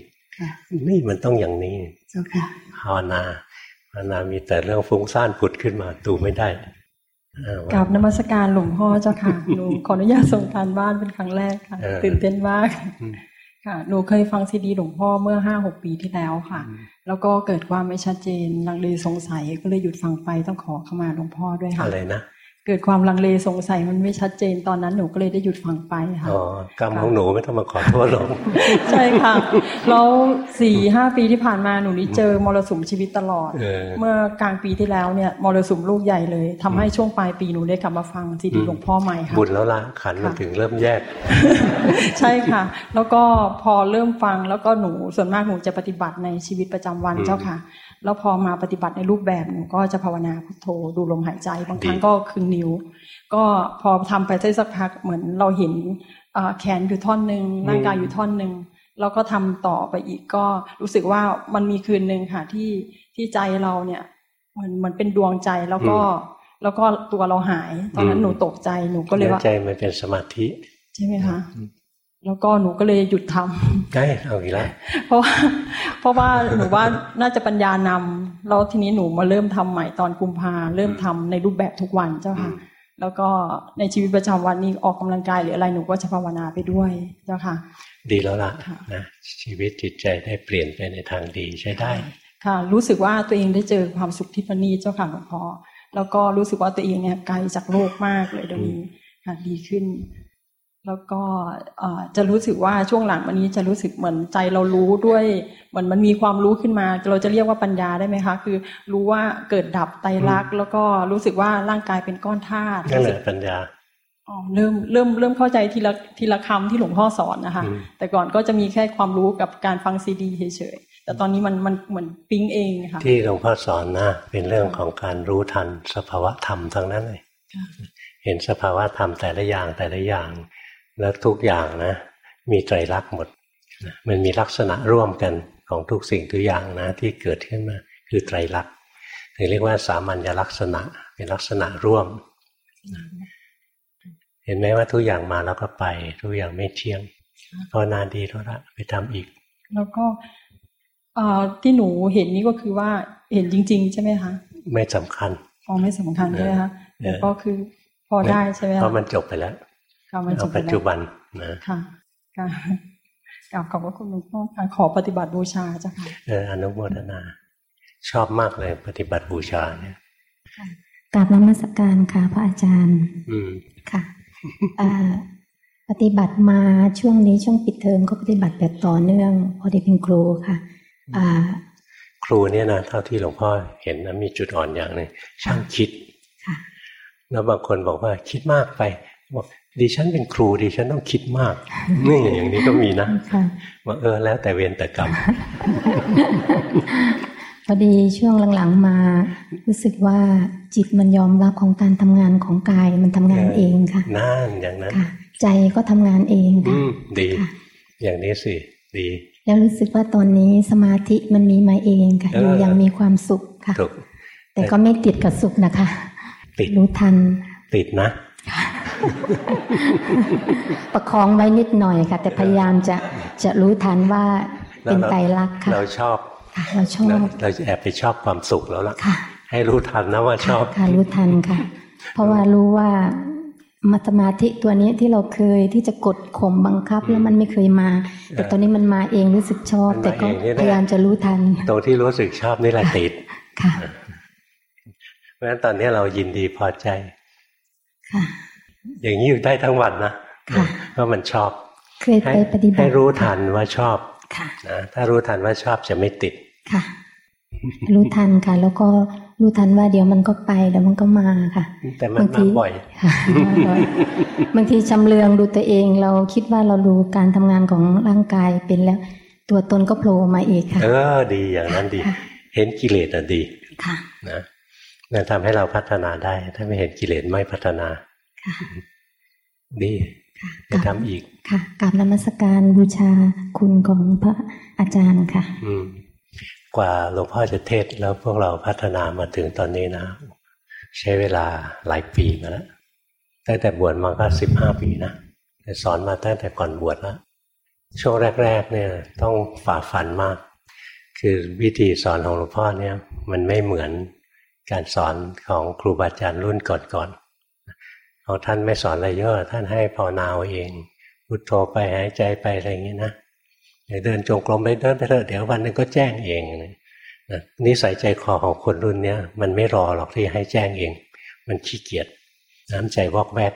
นี่มันต้องอย่างนี้
เจ้าค่ะ
ภาวนานามีแต่เรื่องฟุ้งซ่านผุดขึ้นมาดูไม่ได้
กราบนมัสการหลวงพ่อเจ้าค่ะหนูขออนุญาตส่งการบ้านเป็นครั้งแรกค่ะ ตื่นเต้นมาก ค่ะหนูเคยฟังซีดีหลวงพ่อเมื่อห้าหกปีที่แล้วค่ะ แล้วก็เกิดความไม่ชัดเจนลังเลสงสัยก็เลยหยุดฟังไปต้องขอเข้ามาหลวงพ่อด้วยค่ะ
อะไรนะ
เกิดความลังเลสงสัยมันไม่ชัดเจนตอนนั้นหนูก็เลยได้หยุดฟังไปค่ะอ๋
อกรรมของหนูไม่ต้องมาขอโทษหรอก
ใช่ค่ะแล้วสี่ห้าปีที่ผ่านมาหนูนี่เจอมรสุมชีวิตตลอด เมื่อกลางปีที่แล้วเนี่ยมรสุมลูกใหญ่เลยทำให้ช่วงปลายปีหนูได้กลับมาฟังซีดีหลวงพ่อใหม่ค่ะ
บุญแล้วละขันมันถึงเริ่มแยก
ใช่ค่ะ แล้วก็พอเริ่มฟังแล้วก็หนูส่วนมากหนูจะปฏิบัติในชีวิตประจำวันเจ้าค่ะ แล้วพอมาปฏิบัติในรูปแบบหนูก็จะภาวนาพุทโธดูลมหายใจ บางครั้งก็คึงนิ้ว ก็พอทำไปได้สักพักเหมือนเราเห็นแขนอยู่ท่อนหนึ่งร่างกายอยู่ท่อนหนึ่งเราก็ทำต่อไปอีกก็รู้สึกว่ามันมีคืนหนึ่งค่ะที่ที่ใจเราเนี่ยเหมือนมันเป็นดวงใจแล้วก็แล้วก็ตัวเราหาย ตอนนั้นหนูตกใจหนูก็เลยว่า
ใจมันเป็นสมาธิ
ใช่ไหมคะ แล้วก็หนูก็เลยหยุดทำ
ใช่เอาอีกแล้ว
เพราะว่าเพราะว่าหนูว่าน่าจะปัญญานำแล้วทีนี้หนูมาเริ่มทำใหม่ตอนกุมภาเริ่มทำในรูปแบบทุกวันเจ้าค่ะ แล้วก็ในชีวิตประจำวันนี้ออกกำลังกายหรืออะไรหนูก็จะภาวนาไปด้วยเจ้าค่ะ
ดีแล้วล่ะนะชีวิตจิตใจได้เปลี่ยนไปในทางดีใช้ได้
ค่ะ รู้สึกว่าตัวเองได้เจอความสุขที่ปณีเจ้าค่ะหลวงพ่อแล้วก็รู้สึกว่าตัวเองเนี่ยไกลจากโลกมากเลยเดี๋ยวนี้ค่ะดีขึ้น แล้วก็จะรู้สึกว่าช่วงหลังวันนี้จะรู้สึกเหมือนใจเรารู้ด้วยเหมือนมันมีความรู้ขึ้นมา เราจะเรียกว่าปัญญาได้ไหมคะ คือรู้ว่าเกิดดับไตรักแล้วก็รู้สึกว่าร่างกายเป็นก้อนธาตุ
นั่นแหละปัญญา
อ๋อเริ่มเริ่มเริ่มเข้าใจทีละทีละคำที่หลวงพ่อสอนนะคะ แต่ก่อนก็จะมีแค่ความรู้กับการฟังซีดีเฉยๆแต่ตอนนี้มันมันเหมือนปิ๊งเองค่ะ
ที่หลวงพ่อสอนนะเป็นเรื่องของการรู้ทันสภาวะธรรมทั้งนั้นเลยเห็นสภาวะธรรมแต่ละอย่างแต่ละอย่าง แล้วทุกอย่างนะ มีไตรลักษณ์หมด มันมีลักษณะร่วมกันของทุกสิ่งทุกอย่างนะที่เกิดขึ้นมาคือไตรลักษณ์ถึงเรียกว่าสามัญลักษณะเป็นลักษณะร่วม เห็นไหมว่าทุกอย่างมาแล้วก็ไป ทุกอย่างไม่เที่ยงพอนานดีแล้วละไปทำอีก
แล้วก็ที่หนูเห็นนี่ก็คือว่าเห็นจริง ๆ ใช่ไหมคะ
ไม่สำคัญ
อ๋อไม่สำคัญใช่ไหมคะแต่ก็คือพอได้ใช่ไหม
เพราะมันจบไปแล้ว เอาปัจจุบันนะ
ค่ะค่ะกราบขอบพระคุณหลวงพ่อค่ะขอปฏิบัติบูชาจ้ะค่ะ
เอออนุโมทนา ชอบมากเลยปฏิบัติบูชาเนี่ย
กราบนมัสการค่ะ พระอาจารย์ อืมค่ะปฏิบัติมาช่วงนี้ช่วงปิดเทอมก็ปฏิบัติแบบต่อเนื่อง พอดีเป็นครูค่ะ
ครูเนี่ยนะเท่าที่หลวงพ่อเห็นนะมีจุดอ่อนอย่างหนึ่งช่างคิดแล้วบางคนบอกว่าคิดมากไปบอก ดิฉันเป็นครูดิฉันต้องคิดมากนี่อย่างนี้ก็มีนะว่าเออแล้วแต่เวรแต่กรรม
พอดีช่วงหลังๆมา รู้สึกว่าจิตมันยอมรับของการทำงานของกายมันทำงานเองค่ะ
นั่นอย่างนั้น
ใจก็ทำงานเองค่ะ
ดี อย่างนี้สิดี
แล้วรู้สึกว่าตอนนี้สมาธิมันมีมาเองค่ะอยู่ยังมีความสุขค่ะแต่ก็ไม่ติดกับสุขนะคะ
ติด
รู้ทัน
ติดนะ
ประคองไว้นิดหน่อยค่ะ แต่พยายามจะจะรู้ทันว่าเป็นไตรลักษณ์ค่ะ
เราชอบ
เราชอบ
เราจะแอบไปชอบความสุขแล้วล่ะให้รู้ทันนะว่าชอบ
ค่ะรู้ทันค่ะ เพราะว่ารู้ว่ามาสมาธิตัวนี้ที่เราเคยที่จะกดข่มบังคับแล้วมันไม่เคยมา แต่ตอนนี้มันมาเองรู้สึกชอบ แต่ก็พยายามจะรู้ทัน
ตรงที่รู้สึกชอบนี่แหละติด
ค่ะ
เพราะฉะนั้นตอนนี้เรายินดีพอใจค่ะ อย่างนี้อยู่ได้ทั้งวันนะเพราะมันชอบ
เคยไปปฏิบัติให้
รู้ทันว่าชอบค่ะนะถ้ารู้ทันว่าชอบจะไม่ติด
ค่ะ รู้ทันค่ะ แล้วก็รู้ทันว่าเดี๋ยวมันก็ไปเดี๋ยวมันก็มาค่ะ
แต่มันมาบ่อย
บางทีจำเลืองดูตัวเอง เราคิดว่าเราดูการทำงานของร่างกายเป็นแล้ว ตัวตนก็โผล่มาอีกค่ะ
เออดีอย่างนั้นดี เห็นกิเลสอะดีค่ะนะนั่นทำให้เราพัฒนาได้ ถ้าไม่เห็นกิเลสไม่พัฒนาค่ะ ดีจะทำอีก
ค่ะกราบนมัสการบูชาคุณของพระอาจารย์ค่ะ
อืมกว่าหลวงพ่อจะเทศแล้วพวกเราพัฒนามาถึงตอนนี้นะ ใช้เวลาหลายปีมาแล้วตั้งแต่บวชมาก็สิบห้าปีนะแต่สอนมาตั้งแต่ก่อนบวชแล้วช่วงแรก ๆ เนี่ย ต้องฝ่าฟันมาก คือวิธีสอนของหลวงพ่อเนี่ย มันไม่เหมือนการสอนของครูบาอาจารย์รุ่นก่อนๆ ของท่านไม่สอนอะไรเยอะ ท่านให้ภาวนาเองพุทโธไปหายใจไปอะไรอย่างนี้นะเดินจงกรมไปเดินไปเถอะเดี๋ยววันนึงก็แจ้งเองนะนิสัยใจคอของคนรุ่นเนี้ยมันไม่รอหรอกที่ให้แจ้งเอง มันขี้เกียจน้ำใจวอกแวก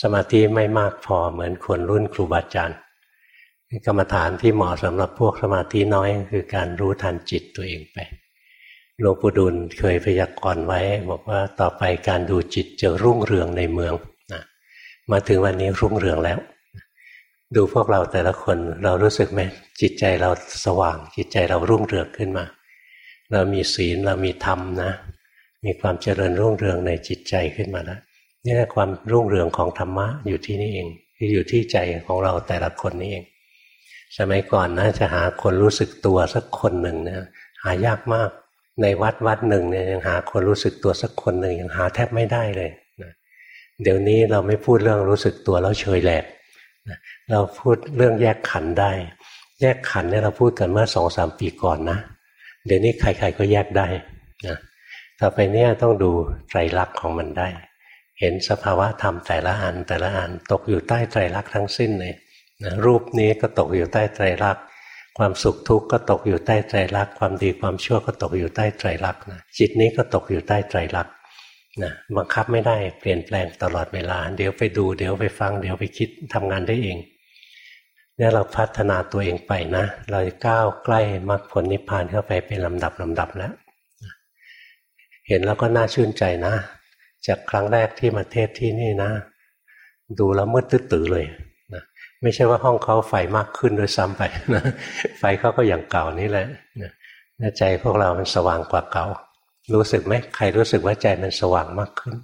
สมาธิไม่มากพอเหมือนคนรุ่นครูบาอาจารย์กรรมฐานที่เหมาะสำหรับพวกสมาธิน้อยคือการรู้ทันจิตตัวเองไป หลวงปู่ดุลเคยพยากรณ์ไว้ บอกว่าต่อไปการดูจิตจะรุ่งเรืองในเมืองนะมาถึงวันนี้รุ่งเรืองแล้ว ดูพวกเราแต่ละคนเรารู้สึกไหมจิตใจเราสว่าง จิตใจเรารุ่งเรืองขึ้นมา เรามีศีลเรามีธรรมนะ มีความเจริญรุ่งเรืองในจิตใจขึ้นมาแล้วนี่แหละความรุ่งเรืองของธรรมะอยู่ที่นี่เองที่อยู่ที่ใจของเราแต่ละคนนี่เอง สมัยก่อนนะจะหาคนรู้สึกตัวสักคนหนึ่งนะหายากมาก ในวัดวัดหนึ่งเนี่ยยังหาคนรู้สึกตัวสักคนหนึ่งยังหาแทบไม่ได้เลยนะเดี๋ยวนี้เราไม่พูดเรื่องรู้สึกตัวแล้วเฉยแหลกเราพูดเรื่องแยกขันได้ แยกขันเนี่ยเราพูดกันเมื่อสองสามปีก่อนนะ เดี๋ยวนี้ใครๆก็แยกได้นะต่อไปเนี่ยต้องดูไตรลักษณ์ของมันได้ เห็นสภาวะธรรมแต่ละอันแต่ละอันตกอยู่ใต้ไตรลักษณ์ทั้งสิ้นเลยนะรูปนี้ก็ตกอยู่ใต้ไตรลักษณ์ ความสุขทุกข์ก็ตกอยู่ใต้ไตรลักษณ์ความดีความชั่วก็ตกอยู่ใต้ไตรลักษณ์นะจิตนี้ก็ตกอยู่ใต้ไตรลักษณ์นะบังคับไม่ได้เปลี่ยนแปลงตลอดเวลา เดี๋ยวไปดูเดี๋ยวไปฟัง เดี๋ยวไปคิดทำงานได้เองเนี่ยเราพัฒนาตัวเองไปนะ เราจะก้าวใกล้มรรคผลนิพพานเข้าไปเป็นลำดับลำดับแล้ว เห็นแล้วก็น่าชื่นใจนะ จากครั้งแรกที่มาเทศที่นี่นะ ดูแล้วมืดตื้อเลย ไม่ใช่ว่าห้องเขาไฟมากขึ้นโดยซ้ำไปนะไฟเขาก็อย่างเก่านี่แหละนะใจพวกเรามันสว่างกว่าเก่า รู้สึกไหมใครรู้สึกว่าใจมันสว่างมากขึ้น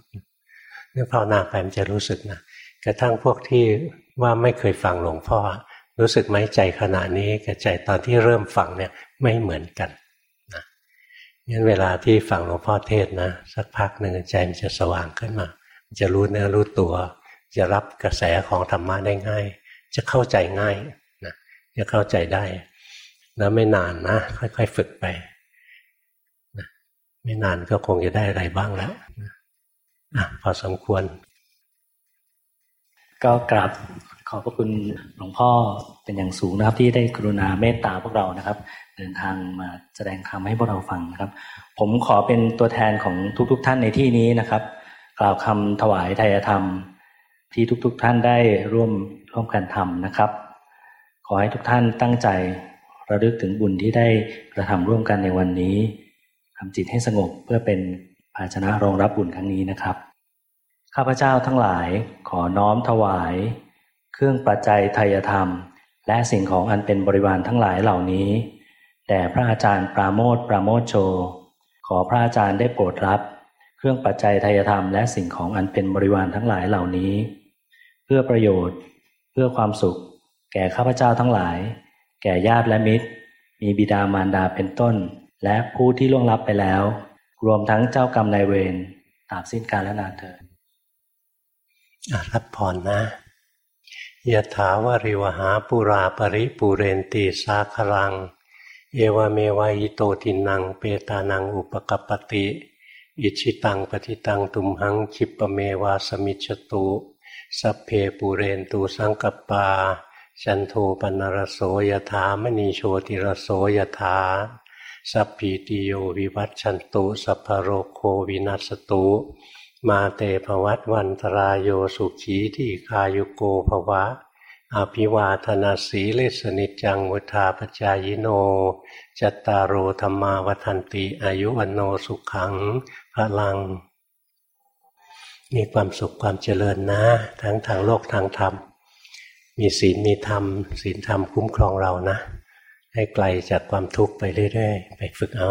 นี่ภาวนาไปมันจะรู้สึกนะกระทั่งพวกที่ว่าไม่เคยฟังหลวงพ่อ รู้สึกไหมใจขณะนี้กับใจตอนที่เริ่มฟังเนี่ยไม่เหมือนกันนะงั้นเวลาที่ฟังหลวงพ่อเทศนะ สักพักหนึ่งใจมันจะสว่างขึ้นมา จะรู้เนื้อรู้ตัว จะรับกระแสของธรรมะได้ง่าย จะเข้าใจง่ายนะจะเข้าใจได้ แล้วไม่นานนะค่อยๆฝึกไปนะไม่นานก็คงจะได้อะไรบ้างแล้วนะพอสมควร
ก็กราบขอบพระคุณหลวงพ่อเป็นอย่างสูงนะครับ ที่ได้กรุณาเมตตาพวกเรานะครับ เดินทางมาแสดงธรรมให้พวกเราฟังนะครับ ผมขอเป็นตัวแทนของทุกๆทท่านในที่นี้นะครับ กล่าวคำถวายไทยธรรมที่ทุกๆทท่านได้ร่วม ร่วมกันทำนะครับ ขอให้ทุกท่านตั้งใจระลึกถึงบุญที่ได้กระทำร่วมกันในวันนี้ทำจิตให้สงบเพื่อเป็นภาชนะรองรับบุญครั้งนี้นะครับ ข้าพเจ้าทั้งหลายขอน้อมถวาย เครื่องปัจจัยไทยธรรม และสิ่งของอันเป็นบริวารทั้งหลายเหล่านี้แด่พระอาจารย์ปราโมทปราโมทโช ขอพระอาจารย์ได้โปรดรับ เครื่องปัจจัยไทยธรรมและสิ่งของอันเป็นบริวารทั้งหลายเหล่านี้ เพื่อประโยชน์ เพื่อความสุข แก่ข้าพเจ้าทั้งหลาย แก่ญาติและมิตร มีบิดามารดาเป็นต้น และผู้ที่ล่วงลับไปแล้ว รวมทั้งเจ้ากรรมนายเวรตาบสิ้นกาลและนานเถิด
รับพรนะยะถาวาริวะหาปูรา ปะริปูเรนติ สาคะรัง เอวะเมวะ อิโตทินนัง เปตานังอุปะกัปปะติ อิจฉิตังปัตถิตังตุมหัง ขิปปะเมวะ สะมิชฌะตุ สัพเพปูเรนตุ สังกัปปา จันโทปัณณะระโส ยะถา มะณิ โชติระโส ยะถาสัพพีติโยวิวัชชันตุ สัพพะโรโควินัสสะตุ มาเตภวัตวันตรายโยสุขีที่คายุโกภวะ อภิวาธนาสีเลสนิจังวุธาปจายโน จัตตารโอธรรมาวันติอายุวันโนสุขังพลัง มีความสุขความเจริญนะ ทั้งทางโลกทางธรรม มีศีลมีธรรม ศีลธรรมคุ้มครองเรานะ ให้ไกลจากความทุกข์ไปเรื่อยๆ ไปฝึกเอา